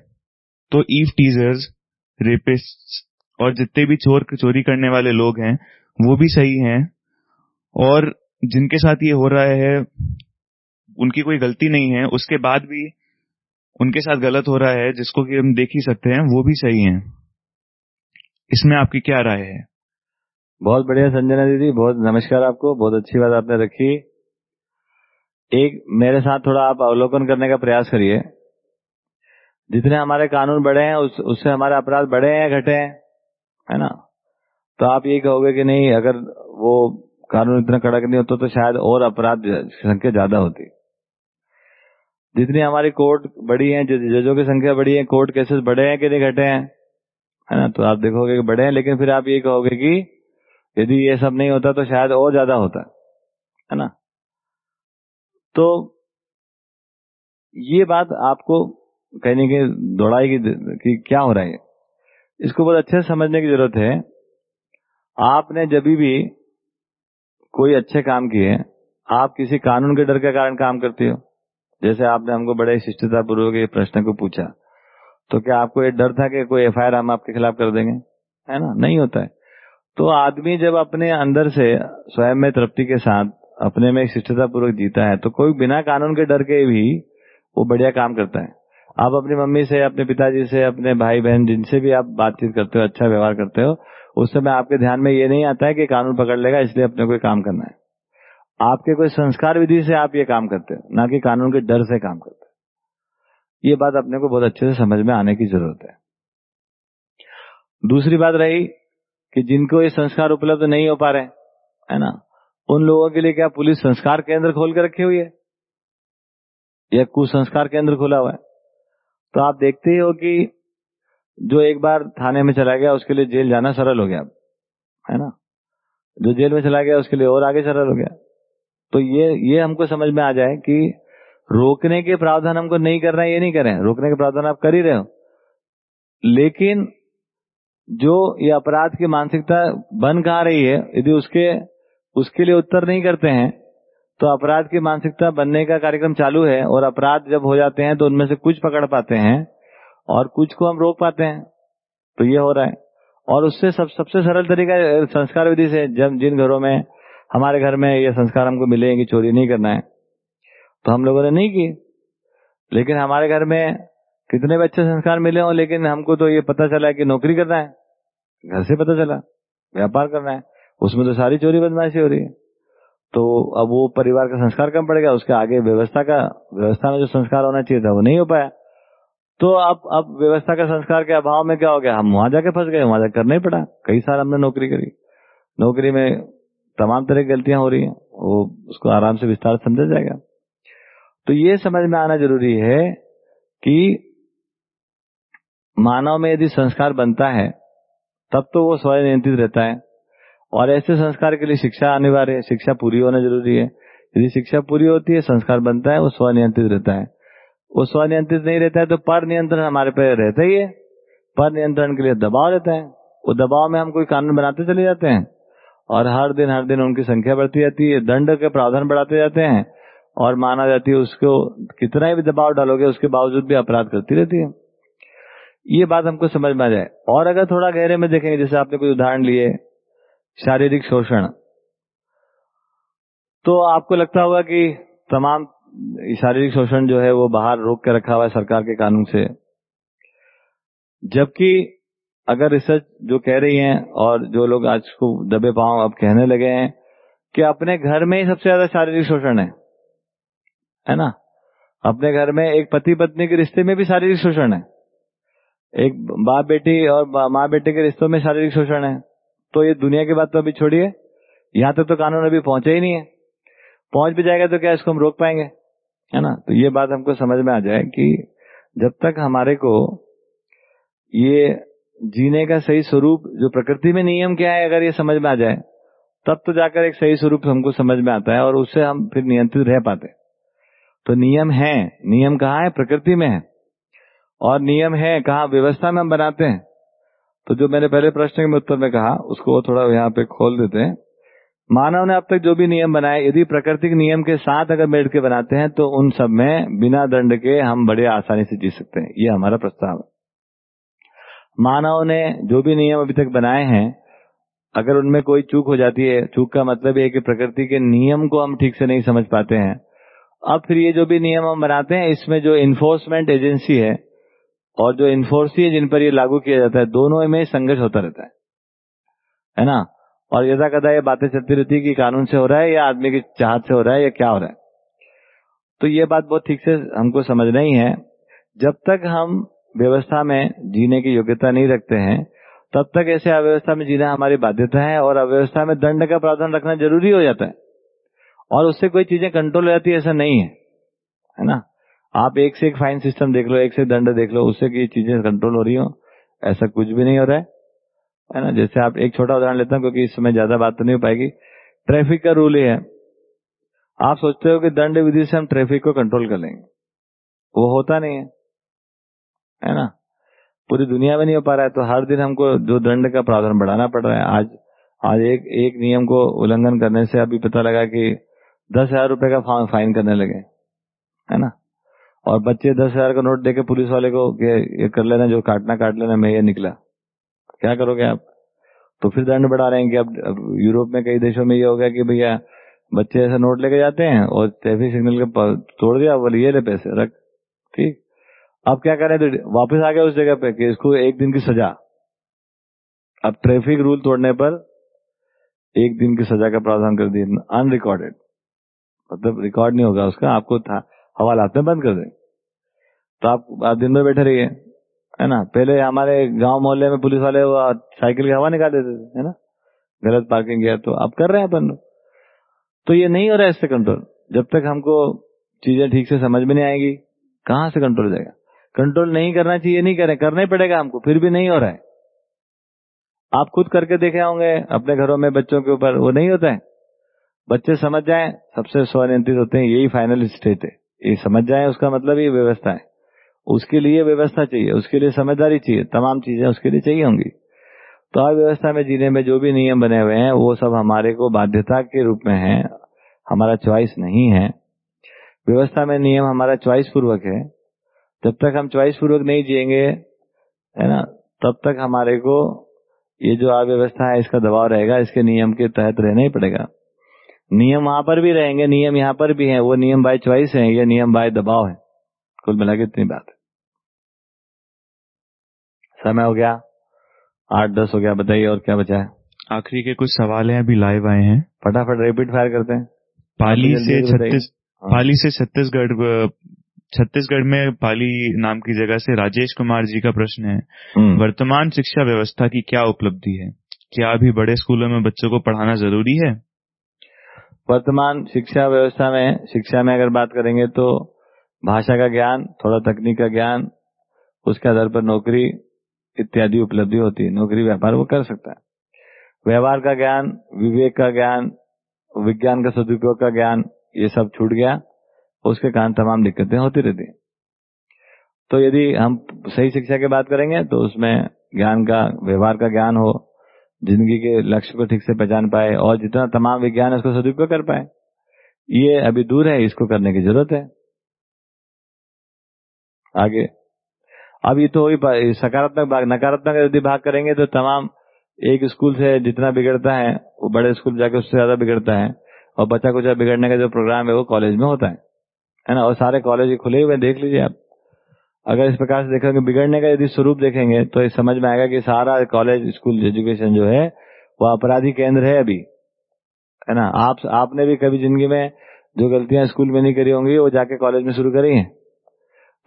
तो ईव टीजर्स रेपिस्ट और जितने भी चोर, चोरी करने वाले लोग हैं, वो भी सही हैं। और जिनके साथ ये हो रहा है, उनकी कोई गलती नहीं है। उसके बाद भी उनके साथ गलत हो रहा है, जिसको कि हम देख ही सकते हैं, वो भी सही है। इसमें आपकी क्या राय है? बहुत बढ़िया संजना दीदी, बहुत नमस्कार आपको, बहुत अच्छी बात आपने रखी। एक, मेरे साथ थोड़ा आप अवलोकन करने का प्रयास करिए। जितने हमारे कानून बढ़े हैं उस, उससे हमारे अपराध बढ़े हैं घटे हैं है ना? तो आप ये कहोगे कि नहीं अगर वो कानून इतना कड़क नहीं होता तो शायद और अपराध संख्या ज़्यादा होती। जितनी हमारी कोर्ट बड़ी है जजों की संख्या बड़ी है कोर्ट केसेस बढ़े हैं कि नहीं घटे हैं है ना? तो आप देखोगे कि बढ़े हैं लेकिन फिर आप ये कहोगे कि यदि ये सब नहीं होता तो शायद और ज़्यादा होता है ना? तो ये बात आपको कहने की दौड़ाएगी कि क्या हो रहा है? इसको बहुत अच्छे से समझने की ज़रूरत है। आपने जब भी कोई अच्छे काम किए, आप किसी कानून के डर के कारण काम करते हो। जैसे आपने हमको बड़े शिष्टता पूर्वक ये प्रश्न को पूछा तो क्या आपको ये डर था कि कोई एफ़ हम आपके खिलाफ कर देंगे? है ना? नहीं होता है। तो आदमी जब अपने अंदर से स्वयं में तृप्ति के साथ अपने में शिष्टता पूर्वक जीता है तो कोई बिना कानून के डर के भी वो बढ़िया काम करता है। आप अपनी मम्मी से, अपने पिताजी से, अपने भाई बहन जिनसे भी आप बातचीत करते हो अच्छा व्यवहार करते हो, उस समय आपके ध्यान में ये नहीं आता है कि कानून पकड़ लेगा, इसलिए अपने कोई काम करना है। आपके कोई संस्कार विधि से आप ये काम करते हो, ना कि कानून के डर से काम करते ये बात अपने को बहुत अच्छे से समझ में आने की ज़रूरत है। दूसरी बात रही कि जिनको ये संस्कार उपलब्ध नहीं हो पा रहे है ना? उन लोगों के लिए क्या पुलिस संस्कार केंद्र खोल के रखी हुई है? या कुसंस्कार केंद्र खुला हुआ है? तो आप देखते ही हो कि जो एक बार थाने में चला गया, उसके लिए जेल जाना सरल हो गया है ना? जो जेल में चला गया, उसके लिए और आगे सरल हो गया। तो ये ये हमको समझ में आ जाए कि रोकने के प्रावधान हमको नहीं करना ये नहीं करें। रोकने के प्रावधान आप कर ही रहे हो। लेकिन जो ये अपराध की मानसिकता बन कहा रही है, यदि उसके उसके लिए उत्तर नहीं करते हैं तो अपराध की मानसिकता बनने का कार्यक्रम चालू है और अपराध जब हो जाते हैं तो उनमें से कुछ पकड़ पाते हैं और कुछ को हम रोक पाते हैं। तो ये हो रहा है। और उससे सब, सबसे सरल तरीका संस्कार विधि से जब जिन घरों में, हमारे घर में ये संस्कार हमको मिले कि चोरी नहीं करना है तो हम लोगों ने नहीं की लेकिन हमारे घर में कितने बच्चे संस्कार मिले हों, लेकिन हमको तो ये पता चला कि नौकरी करना है। घर से पता चला, व्यापार करना है, उसमें तो सारी चोरी बदमाशी हो रही है। तो अब वो परिवार का संस्कार कम पड़ गया, उसके आगे व्यवस्था का, व्यवस्था में जो संस्कार होना चाहिए था, वो नहीं हो पाया। तो अब अब व्यवस्था का संस्कार के अभाव में क्या हो गया? हम वहाँ जाके फंस गए, वहाँ जाकर करना ही पड़ा। कई साल हमने नौकरी करी। नौकरी में तमाम तरह की गलतियाँ हो रही हैं, वो उसको आराम से विस्तार समझा जाएगा। तो ये समझ में आना ज़रूरी है कि मानव में यदि संस्कार बनता है, तब तो वो स्वयं नियंत्रित रहता है। और ऐसे संस्कार के लिए शिक्षा अनिवार्य है, शिक्षा पूरी होना ज़रूरी है। यदि शिक्षा पूरी होती है, संस्कार बनता है, वो स्वनियंत्रित रहता है। वो स्वनियंत्रित नहीं रहता है तो पर नियंत्रण हमारे पे रहता ही है। पर नियंत्रण के लिए दबाव रहता है। वो दबाव में हम कोई कानून बनाते चले जाते हैं और हर दिन हर दिन उनकी संख्या बढ़ती जाती है, दंड के प्रावधान बढ़ाते जाते हैं और माना जाती है उसको कितना भी दबाव डालोगे, उसके बावजूद भी अपराध करती रहती है। ये बात हमको समझ में आ जाए। और अगर थोड़ा गहरे में देखेंगे, जैसे आपने कोई उदाहरण लिए शारीरिक शोषण। तो आपको लगता होगा कि तमाम शारीरिक शोषण जो है वो बाहर रोक के रखा हुआ है सरकार के कानून से। जबकि अगर रिसर्च जो कह रही है और जो लोग आज को दबे पाओ अब कहने लगे हैं कि अपने घर में ही सबसे ज़्यादा शारीरिक शोषण है है ना? अपने घर में एक पति पत्नी के रिश्ते में भी शारीरिक शोषण है। एक बाप बेटी और माँ बेटे के रिश्तों में शारीरिक शोषण है। तो ये दुनिया की बात तो अभी छोड़िए। यहाँ तक तो कानून अभी पहुँचे ही नहीं है। पहुँच भी जाएगा तो क्या इसको हम रोक पाएँगे? है ना? तो ये बात हमको समझ में आ जाए कि जब तक हमारे को ये जीने का सही स्वरूप, जो प्रकृति में नियम क्या है, अगर ये समझ में आ जाए, तब तो जाकर एक सही स्वरूप हमको समझ में आता है और उससे हम फिर नियंत्रित रह पाते। तो नियम है। नियम कहाँ है? प्रकृति में है। और नियम है, कहा? व्यवस्था में हम बनाते हैं। तो जो मैंने पहले प्रश्न के उत्तर में कहा, उसको थोड़ा यहाँ पे खोल देते हैं। मानव ने अब तक जो भी नियम बनाए, यदि प्राकृतिक नियम के साथ अगर बैठ के बनाते हैं तो उन सब में बिना दंड के हम बड़े आसानी से जी सकते हैं। ये हमारा प्रस्ताव है। मानव ने जो भी नियम अभी तक बनाए हैं, अगर उनमें कोई चूक हो जाती है, चूक का मतलब है कि प्रकृति के नियम को हम ठीक से नहीं समझ पाते हैं। अब फिर ये जो भी नियम हम बनाते हैं, इसमें जो इन्फोर्समेंट एजेंसी है और जो इन्फोर्सी है, जिन पर ये लागू किया जाता है, दोनों में संघर्ष होता रहता है। है ना? और यदा कदा ये बातें चलती रहती है कि कानून से हो रहा है या आदमी की चाहत से हो रहा है या क्या हो रहा है। तो ये बात बहुत ठीक से हमको समझना ही है। जब तक हम व्यवस्था में जीने की योग्यता नहीं रखते हैं, तब तक ऐसे अव्यवस्था में जीना हमारी बाध्यता है और अव्यवस्था में दंड का प्रावधान रखना ज़रूरी हो जाता है। और उससे कोई चीज़ें कंट्रोल हो जाती है, ऐसा नहीं है। है ना? आप एक से एक फाइन सिस्टम देख लो, एक से दंड देख लो, उससे की चीज़ें कंट्रोल हो रही हो, ऐसा कुछ भी नहीं हो रहा है। है ना? जैसे आप एक छोटा उदाहरण लेता हूँ, क्योंकि इस समय ज़्यादा बात तो नहीं हो पाएगी। ट्रैफ़िक का रूल ही है। आप सोचते हो कि दंड विधि से हम ट्रैफ़िक को कंट्रोल कर लेंगे। वो होता नहीं है। है ना? पूरी दुनिया में नहीं हो पा रहा है तो हर दिन हमको जो दंड का प्रावधान बढ़ाना पड़ रहा है। आज आज एक एक नियम को उल्लंघन करने से अभी पता लगा कि दस हज़ार रुपए का फाइन करने लगे। है ना? और बच्चे दस हज़ार का नोट देके पुलिस वाले को कि ये कर लेना जो काटना काट लेना मैं ये निकला। क्या करोगे आप? तो फिर दंड बढ़ा रहे हैं कि अब, अब यूरोप में कई देशों में ये हो गया कि भैया बच्चे ऐसा नोट लेके जाते हैं और ट्रैफ़िक सिग्नल के तोड़ दिया बोले ये ले पैसे रख। ठीक। अब क्या करें? तो वापस आ गया उस जगह पे कि इसको एक दिन की सजा। अब ट्रैफ़िक रूल तोड़ने पर एक दिन की सजा का प्रावधान कर दिया। अनरिकॉर्डेड। मतलब रिकॉर्ड नहीं होगा उसका आपको हवालात में बंद कर देंगे तो आप, आप दिन में बैठे रहिए है ना? पहले हमारे गाँव मोहल्ले में पुलिस वाले साइकिल की हवा निकाल देते थे है ना? गलत पार्किंग किया तो। अब कर रहे हैं अपन तो ये नहीं हो रहा है इससे कंट्रोल जब तक हमको चीज़ें ठीक से समझ में नहीं आएगी कहाँ से कंट्रोल जाएगा? कंट्रोल नहीं करना चाहिए नहीं करें करना ही पड़ेगा हमको फिर भी नहीं हो रहा है। आप खुद करके देखे होंगे अपने घरों में बच्चों के ऊपर वो नहीं होता है। बच्चे समझ जाए सबसे स्वनियंत्रित होते हैं यही फाइनल स्टेट है। ये समझ जाए उसका मतलब ये व्यवस्था है। उसके लिए व्यवस्था चाहिए, उसके लिए समझदारी चाहिए, तमाम चीज़ें उसके लिए चाहिए होंगी। तो अव्यवस्था में जीने में जो भी नियम बने हुए हैं, वो सब हमारे को बाध्यता के रूप में है, हमारा च्वाइस नहीं है। व्यवस्था में नियम हमारा च्वाइस पूर्वक है। जब तक हम च्वाइस पूर्वक नहीं जिएँगे, है ना, तब तक हमारे को ये जो अव्यवस्था है, इसका दबाव रहेगा, इसके नियम के तहत रहना ही पड़ेगा। नियम वहाँ पर भी रहेंगे, नियम यहाँ पर भी हैं, वो नियम बाय च्वाइस है, ये नियम बाय दबाव है। कुल मिला के इतनी बात है। समय हो गया आठ दस हो गया बताइए और क्या बचा है? आखिरी के कुछ सवाल हैं अभी लाइव आए हैं। फटाफट रेपिड फायर करते हैं। पाली से छत्तीस हाँ। पाली से छत्तीसगढ़ छत्तीसगढ़ में पाली नाम की जगह से राजेश कुमार जी का प्रश्न है। हम्म। वर्तमान शिक्षा व्यवस्था की क्या उपलब्धि है? क्या अभी बड़े स्कूलों में बच्चों को पढ़ाना ज़रूरी है? वर्तमान शिक्षा व्यवस्था में शिक्षा में अगर बात करेंगे तो भाषा का ज्ञान थोड़ा तकनीक का ज्ञान उसके आधार पर नौकरी इत्यादि उपलब्धि होती है। नौकरी व्यापार वो कर सकता है। व्यवहार का ज्ञान विवेक का ज्ञान विज्ञान का सदुपयोग का ज्ञान ये सब छूट गया। उसके कारण तमाम दिक्कतें होती रहती हैं। तो यदि हम सही शिक्षा की बात करेंगे तो उसमें ज्ञान का व्यवहार का ज्ञान हो ज़िंदगी के लक्ष्य को ठीक से पहचान पाए और जितना तमाम विज्ञान है उसको सदुपयोग कर पाए। ये अभी दूर है इसको करने की ज़रूरत है। आगे अब ये तो सकारात्मक भाग, नकारात्मक यदि भाग करेंगे तो तमाम एक स्कूल से जितना बिगड़ता है, वो बड़े स्कूल जाके उससे ज़्यादा बिगड़ता है। और बच्चा कुछ बिगड़ने का जो प्रोग्राम है, वो कॉलेज में होता है। है ना? और सारे कॉलेज खुले हुए देख लीजिए आप। अगर इस प्रकार से देखेंगे, बिगड़ने का यदि स्वरूप देखेंगे तो ये समझ में आएगा कि सारा कॉलेज, स्कूल, एजुकेशन जो है, वो अपराधी केंद्र है अभी। है ना? आप, आपने भी कभी ज़िंदगी में जो गलतियाँ स्कूल में नहीं करी होंगी, वो जाके कॉलेज में शुरू करी हैं।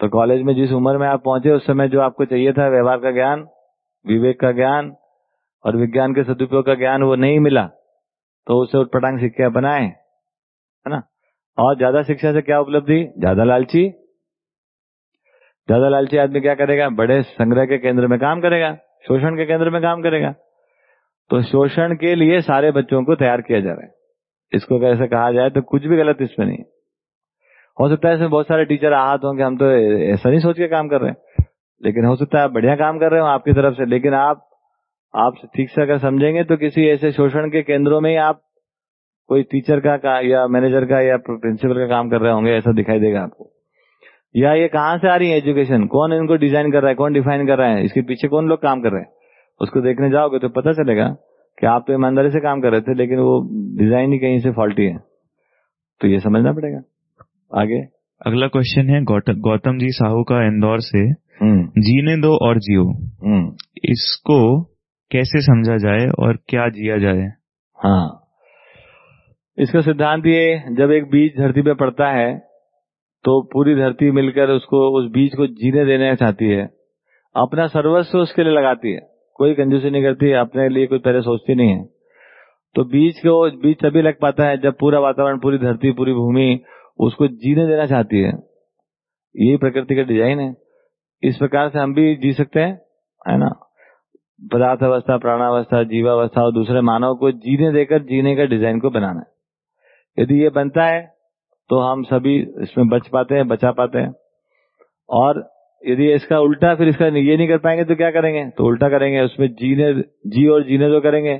तो कॉलेज में जिस उम्र में आप पहुँचे, उस समय जो आपको चाहिए था व्यवहार का ज्ञान, विवेक का ज्ञान और विज्ञान के सदुपयोग का ज्ञान वो नहीं मिला तो उसे उठपटांग शिक्षा बनाए, है ना? और ज़्यादा शिक्षा से क्या उपलब्धि? ज़्यादा लालची। ज़्यादा लालची आदमी क्या करेगा? बड़े संग्रह के केंद्र में काम करेगा, शोषण के केंद्र में काम करेगा। तो शोषण के लिए सारे बच्चों को तैयार किया जा रहा है। इसको कैसे कहा जाए तो कुछ भी गलत इसमें नहीं हो। सकता है इसमें बहुत सारे टीचर आहत होंगे हम तो ऐसा नहीं सोच के काम कर रहे हैं। लेकिन हो सकता है आप बढ़िया काम कर रहे हो आपकी तरफ़ से लेकिन आप आप ठीक से अगर समझेंगे तो किसी ऐसे शोषण के केंद्रों में ही आप कोई टीचर का, का या मैनेजर का या प्रिंसिपल का काम कर रहे होंगे ऐसा दिखाई देगा आपको। या ये कहाँ से आ रही है एजुकेशन कौन इनको डिज़ाइन कर रहा है? कौन डिफाइन कर रहा है? इसके पीछे कौन लोग काम कर रहे हैं? उसको देखने जाओगे तो पता चलेगा कि आप तो ईमानदारी से काम कर रहे थे लेकिन वो डिज़ाइन ही कहीं से फॉल्टी है। तो ये समझना पड़ेगा। आगे। अगला क्वेश्चन है गौतम जी साहू का इंदौर से। हम्म। जीने दो और जियो। हम्म। इसको कैसे समझा जाए और क्या जिया जाए? हाँ। इसका सिद्धांत ये जब एक बीज धरती पे पड़ता है तो पूरी धरती मिलकर उसको उस बीज को जीने देना चाहती है। अपना सर्वस्व उसके लिए लगाती है। कोई कंजूसी नहीं करती अपने लिए कोई पहले सोचती नहीं है। तो बीज को बीज तभी लग पाता है जब पूरा वातावरण पूरी धरती पूरी भूमि उसको जीने देना चाहती है। यही प्रकृति का डिज़ाइन है। इस प्रकार से हम भी जी सकते हैं, है ना? पदार्थ अवस्था प्राणावस्था, जीवावस्था और दूसरे मानव को जीने देकर, जीने का डिज़ाइन को बनाना है। यदि ये बनता है तो हम सभी इसमें बच पाते हैं, बचा पाते हैं। और यदि इसका उल्टा फिर इसका ये नहीं कर पाएँगे तो क्या करेंगे? तो उल्टा करेंगे, उसमें जीने, जी और जीने जो करेंगे।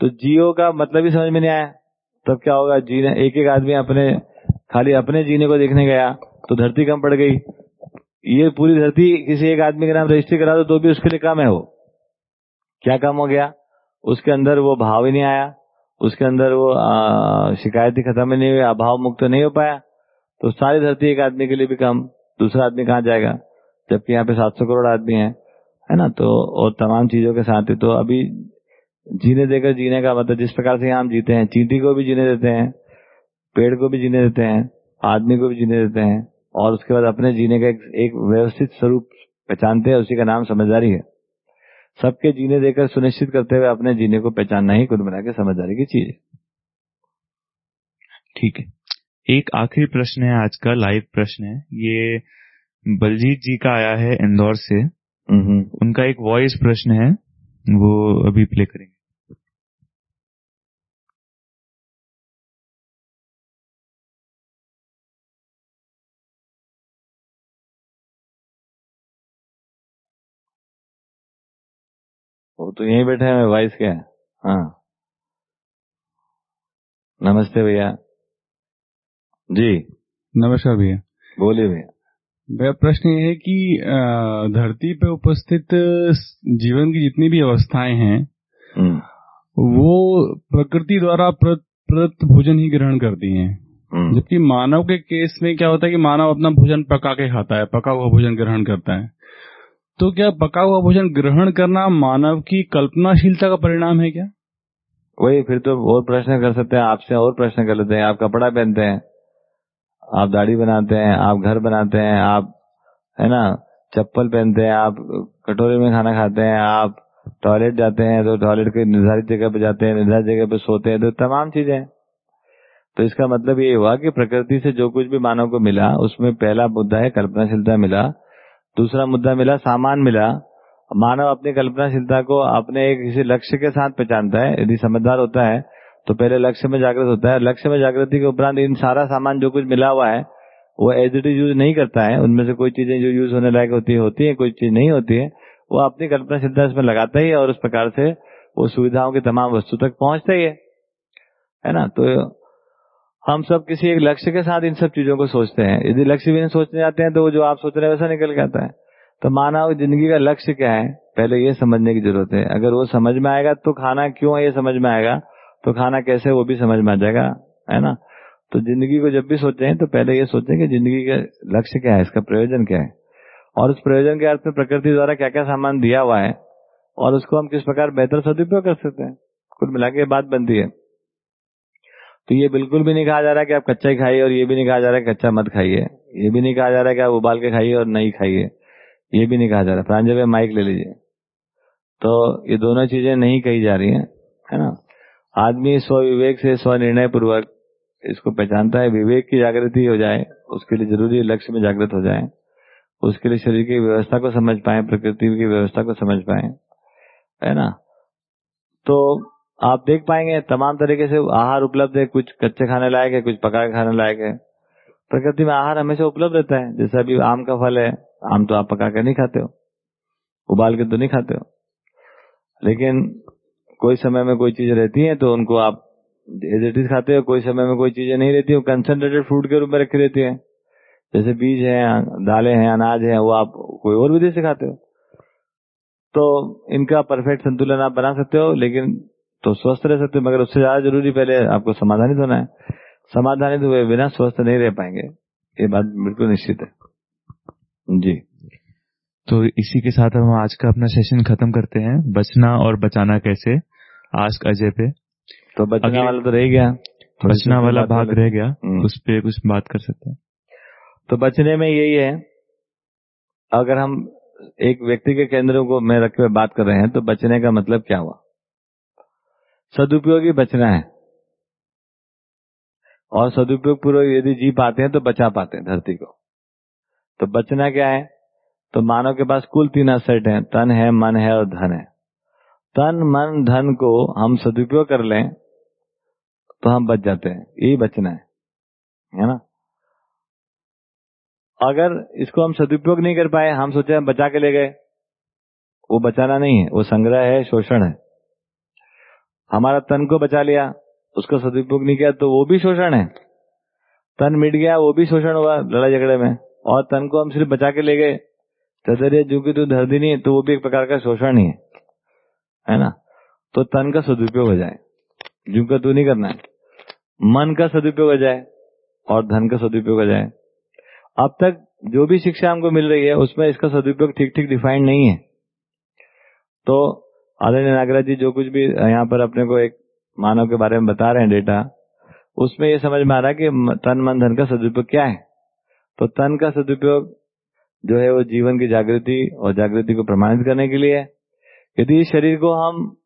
तो जियो का मतलब ही समझ में नहीं आया। तब क्या होगा? जीने एक एक आदमी अपने खाली अपने जीने को देखने गया तो धरती कम पड़ गई। ये पूरी धरती किसी एक आदमी के नाम रजिस्ट्री करा दो तो भी उसके लिए कम है वो। क्या कम हो गया? उसके अंदर वो भाव ही नहीं आया। उसके अंदर वो शिकायत ही खत्म ही नहीं हुई, अभाव मुक्त नहीं हो पाया। तो सारी धरती एक आदमी के लिए भी कम, दूसरा आदमी कहाँ जाएगा? जबकि यहाँ पे 700 करोड़ आदमी है है ना? तो और तमाम चीज़ों के साथ ही तो अभी जीने देकर जीने का मतलब जिस प्रकार से हम जीते हैं, चींटी को भी जीने देते हैं पेड़ को भी जीने देते हैं आदमी को भी जीने देते हैं और उसके बाद अपने जीने का एक, एक व्यवस्थित स्वरूप पहचानते हैं उसी का नाम समझदारी है। सबके जीने देकर सुनिश्चित करते हुए अपने जीने को पहचानना ही कुल मिला के समझदारी की चीज़ है। ठीक है। एक आखिरी प्रश्न है आज का लाइव प्रश्न है। ये बलजीत जी का आया है इंदौर से। उनका एक वॉइस प्रश्न है वो अभी प्ले करेंगे। वो तो यहीं बैठे हैं वाइस के हाँ। नमस्ते भैया। जी। नमस्कार भैया। बोलिए भैया। मेरा प्रश्न ये है कि धरती पे उपस्थित जीवन की जितनी भी अवस्थाएँ हैं वो प्रकृति द्वारा प्रत, प्रत भोजन ही ग्रहण करती हैं। जबकि मानव के केस में क्या होता है कि मानव अपना भोजन पका के खाता है पका हुआ भोजन ग्रहण करता है। तो क्या पका हुआ भोजन ग्रहण करना मानव की कल्पनाशीलता का परिणाम है क्या? वही, फिर तो और प्रश्न कर सकते हैं, आपसे और प्रश्न कर लेते हैं। आप कपड़ा पहनते हैं, आप दाढ़ी बनाते हैं, आप घर बनाते हैं, आप, है ना, चप्पल पहनते हैं, आप कटोरे में खाना खाते हैं, आप टॉयलेट जाते हैं तो टॉयलेट के निर्धारित जगह पे जाते हैं, निर्धारित जगह पे सोते हैं तो तमाम चीज़ें। तो इसका मतलब ये हुआ कि प्रकृति से जो कुछ भी मानव को मिला, उसमें पहला मुद्दा है कल्पनाशीलता मिला। दूसरा मुद्दा मिला, सामान मिला। मानव अपनी कल्पनाशीलता को अपने एक किसी लक्ष्य के साथ पहचानता है। यदि समझदार होता है तो पहले लक्ष्य में जागृत होता है। लक्ष्य में जागृति के उपरांत इन सारा सामान जो कुछ मिला हुआ है, वो एज इट इज़ यूज़ नहीं करता है। उनमें से कोई चीज़ें जो यूज़ होने लायक होती होती है, कोई चीज़ नहीं होती है, वो अपनी कल्पनाशीलता इसमें लगाता ही है और उस प्रकार से वो सुविधाओं की तमाम वस्तु तक पहुँचता है। है ना? तो हम सब किसी एक लक्ष्य के साथ इन सब चीज़ों को सोचते हैं। यदि लक्ष्य भी नहीं सोचने जाते हैं तो वो जो आप सोच रहे हैं, वैसा निकल जाता है। तो मानव ज़िंदगी का लक्ष्य क्या है? पहले ये समझने की ज़रूरत है। अगर वो समझ में आएगा तो खाना क्यों है ये समझ में आएगा? तो खाना कैसे वो भी समझ में आ जाएगा, है ना? तो ज़िंदगी को जब भी सोचें तो पहले ये सोचें कि ज़िंदगी का लक्ष्य क्या है, इसका प्रयोजन क्या है? और उस प्रयोजन के अर्थ में प्रकृति द्वारा क्या क्या सामान दिया हुआ है, और उसको हम किस प्रकार बेहतर सदुपयोग कर सकते हैं? कुल मिला के बात बनती है। तो ये बिल्कुल भी नहीं कहा जा रहा है कि आप कच्चा ही खाइए और ये भी नहीं कहा जा रहा है कच्चा मत खाइए। ये भी नहीं कहा जा रहा है कि आप उबाल के खाइए और नहीं खाइए। ये भी नहीं कहा जा रहा। प्रांजल माइक ले लीजिए। तो ये दोनों चीज़ें नहीं कही जा रही हैं, है ना? आदमी स्व विवेक से स्व निर्णय पूर्वक इसको पहचानता है। विवेक की जागृति हो जाए, उसके लिए ज़रूरी लक्ष्य में जागृत हो जाए। उसके लिए शरीर की व्यवस्था को समझ पाए, प्रकृति की व्यवस्था को समझ पाए, है ना? तो आप देख पाएँगे, तमाम तरीके से आहार उपलब्ध है, कुछ कच्चे खाने लायक है, कुछ पका खाने लायक है। प्रकृति में आहार हमेशा उपलब्ध रहता है, जैसे अभी आम का फल है, आम तो आप पका कर नहीं खाते हो, उबाल के तो नहीं खाते हो। लेकिन कोई समय में कोई चीज़ रहती है तो उनको आप एज इज़ खाते हो, कोई समय में कोई चीज़ें नहीं रहती हो कंसनट्रेटेड फ़ूड के रूप में रखी रहती है। जैसे बीज है, दालें हैं, अनाज है, वो आप कोई और विधि से खाते हो। तो इनका परफेक्ट संतुलन आप बना सकते हो, लेकिन तो स्वस्थ रह सकते मगर उससे ज़्यादा ज़रूरी पहले आपको समाधानित होना है। समाधानित हुए बिना स्वस्थ नहीं रह पाएँगे। ये बात बिल्कुल निश्चित है। जी। तो इसी के साथ हम आज का अपना सेशन खत्म करते हैं। बचना और बचाना कैसे? आस्क अजय पे। तो बचना वाला तो रह गया। बचना वाला भाग रह गया। उस पर कुछ बात कर सकते हैं। तो बचने में यही है अगर हम एक व्यक्ति के केंद्र को में रखे हुए बात कर रहे हैं तो बचने का मतलब क्या हुआ? सदुपयोगी बचना है। और सदुपयोग पूर्वक यदि जी पाते हैं तो बचा पाते हैं धरती को। तो बचना क्या है? तो मानव के पास कुल तीन असेट हैं, तन है, मन है और धन है। तन, मन, धन को हम सदुपयोग कर लें तो हम बच जाते हैं। यही बचना है। है ना? अगर इसको हम सदुपयोग नहीं कर पाए, हम सोचे हम बचा के ले गए। वो बचाना नहीं है, वो संग्रह है, शोषण है। हमारा तन को बचा लिया, उसका सदुपयोग नहीं किया तो वो भी शोषण है। तन मिट गया, वो भी शोषण हुआ लड़ाई झगड़े में। और तन को हम सिर्फ़ बचा के ले गए। चतरिया जो कि तू धरती नहीं तो वो भी एक प्रकार का शोषण ही है। है ना? तो तन का सदुपयोग हो जाए। जो का तू नहीं करना है। मन का सदुपयोग हो जाए और धन का सदुपयोग हो जाए। अब तक जो भी शिक्षा हमको मिल रही है, उसमें इसका सदुपयोग ठीक ठीक डिफाइंड नहीं है। तो आदरणीय नागराज जी, जो कुछ भी यहाँ पर अपने को एक मानव के बारे में बता रहे हैं डेटा उसमें ये समझ में आ रहा है कि तन, मन, धन का सदुपयोग क्या है? तो तन का सदुपयोग जो है वो जीवन की जागृति और जागृति को प्रमाणित करने के लिए है। यदि शरीर को हम,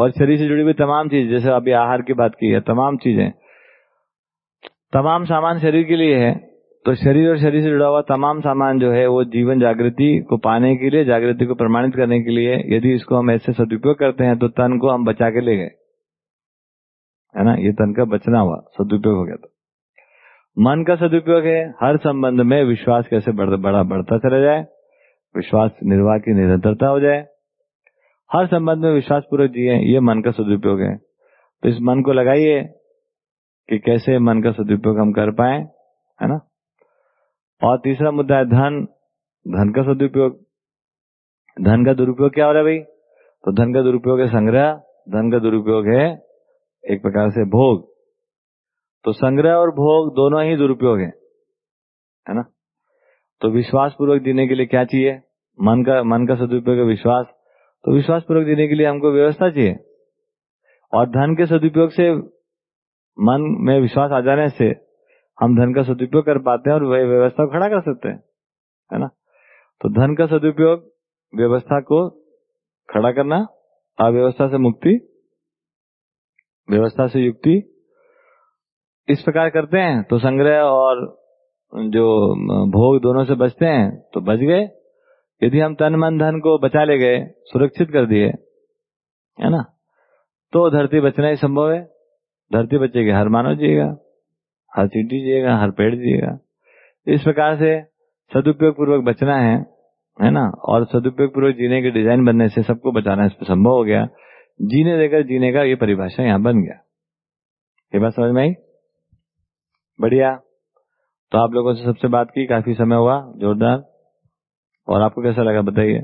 और शरीर से जुड़ी हुई तमाम चीज़, जैसे अभी आहार की बात की है, तमाम चीज़ें, तमाम सामान शरीर के लिए है तो शरीर और शरीर से जुड़ा हुआ तमाम सामान जो है वो जीवन जागृति को पाने के लिए जागृति को प्रमाणित करने के लिए यदि इसको हम ऐसे सदुपयोग करते हैं तो तन को हम बचा के ले गए। है ना? ये तन का बचना हुआ सदुपयोग हो गया तो। मन का सदुपयोग है हर संबंध में विश्वास कैसे बढ़, बड़ा बढ़ता चला जाए विश्वास निर्वाह की निरंतरता हो जाए। हर संबंध में विश्वास पूर्वक जिए ये मन का सदुपयोग है। तो इस मन को लगाइए कि कैसे मन का सदुपयोग हम कर पाए है ना? और तीसरा मुद्दा है धन। धन का सदुपयोग। धन का दुरुपयोग क्या हो रहा है भाई? तो धन का दुरुपयोग है संग्रह, धन का दुरुपयोग है एक प्रकार से भोग। तो संग्रह और भोग दोनों ही दुरुपयोग है है ना? तो विश्वास पूर्वक देने के लिए क्या चाहिए? मन का मन का सदुपयोग है विश्वास। तो विश्वास पूर्वक देने के लिए हमको व्यवस्था चाहिए। और धन के सदुपयोग से मन में विश्वास आ जाने से हम धन का सदुपयोग कर पाते हैं और वह व्यवस्था को खड़ा कर सकते हैं, है ना? तो धन का सदुपयोग व्यवस्था को खड़ा करना, अव्यवस्था से मुक्ति, व्यवस्था से युक्ति, इस प्रकार करते हैं। तो संग्रह और जो भोग दोनों से बचते हैं तो बच गए। यदि हम तन मन धन को बचा ले गए, सुरक्षित कर दिए, है ना? तो धरती बचना ही संभव है। धरती बचेगी, हर मानव जिएगा। हर चीटी जिएगा हर पेड़ जिएगा इस प्रकार से सदुपयोग पूर्वक बचना है है ना? और सदुपयोग पूर्वक जीने के डिज़ाइन बनने से सबको बचाना इस पर संभव हो गया। जीने देकर जीने का ये परिभाषा यहाँ बन गया। ये बात समझ में आई? बढ़िया। तो आप लोगों से सबसे बात की, काफ़ी समय हुआ, जोरदार। और आपको कैसा लगा बताइए?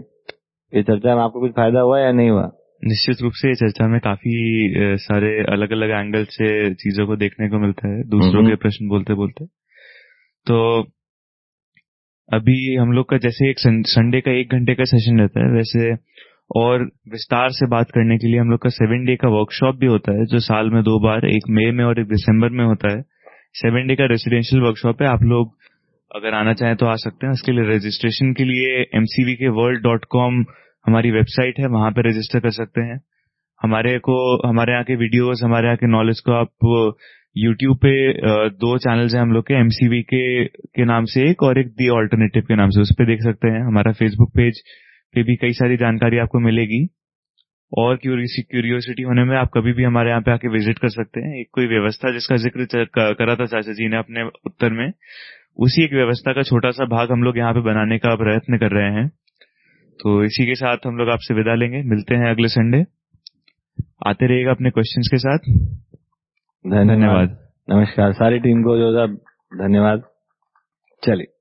ये चर्चा में आपको कुछ फ़ायदा हुआ या नहीं हुआ? निश्चित रूप से ये चर्चा में काफ़ी सारे अलग अलग एंगल से चीज़ों को देखने को मिलता है दूसरों के प्रश्न बोलते बोलते। तो अभी हम लोग का जैसे एक संडे का एक घंटे का सेशन रहता है वैसे और विस्तार से बात करने के लिए हम लोग का सेवन डे का वर्कशॉप भी होता है जो साल में दो बार एक मई में और एक दिसंबर में होता है। सेवन डे का रेसिडेंशियल वर्कशॉप है आप लोग अगर आना चाहें तो आ सकते हैं उसके लिए रजिस्ट्रेशन के लिए एमसीवी के वर्ल्ड डॉट कॉम हमारी वेबसाइट है, वहाँ पर रजिस्टर कर सकते हैं। हमारे को, हमारे यहाँ के वीडियोस हमारे यहाँ के नॉलेज को आप यूट्यूब पे दो चैनल्स हैं हम लोग के एमसीवी के के नाम से एक और एक दी ऑल्टरनेटिव के नाम से, उस पर देख सकते हैं। हमारा फेसबुक पेज पे भी कई सारी जानकारी आपको मिलेगी। और क्यूरियोसिटी होने में आप कभी भी हमारे यहाँ पे आके विज़िट कर सकते हैं। एक कोई व्यवस्था जिसका ज़िक्र करा था चाचा जी ने अपने उत्तर में, उसी एक व्यवस्था का छोटा सा भाग हम लोग यहाँ पे बनाने का प्रयत्न कर रहे हैं। तो इसी के साथ हम लोग आपसे विदा लेंगे। मिलते हैं अगले संडे आते रहिएगा अपने क्वेश्चंस के साथ। धन्यवाद। नमस्कार। सारी टीम को जो धन्यवाद। चलिए।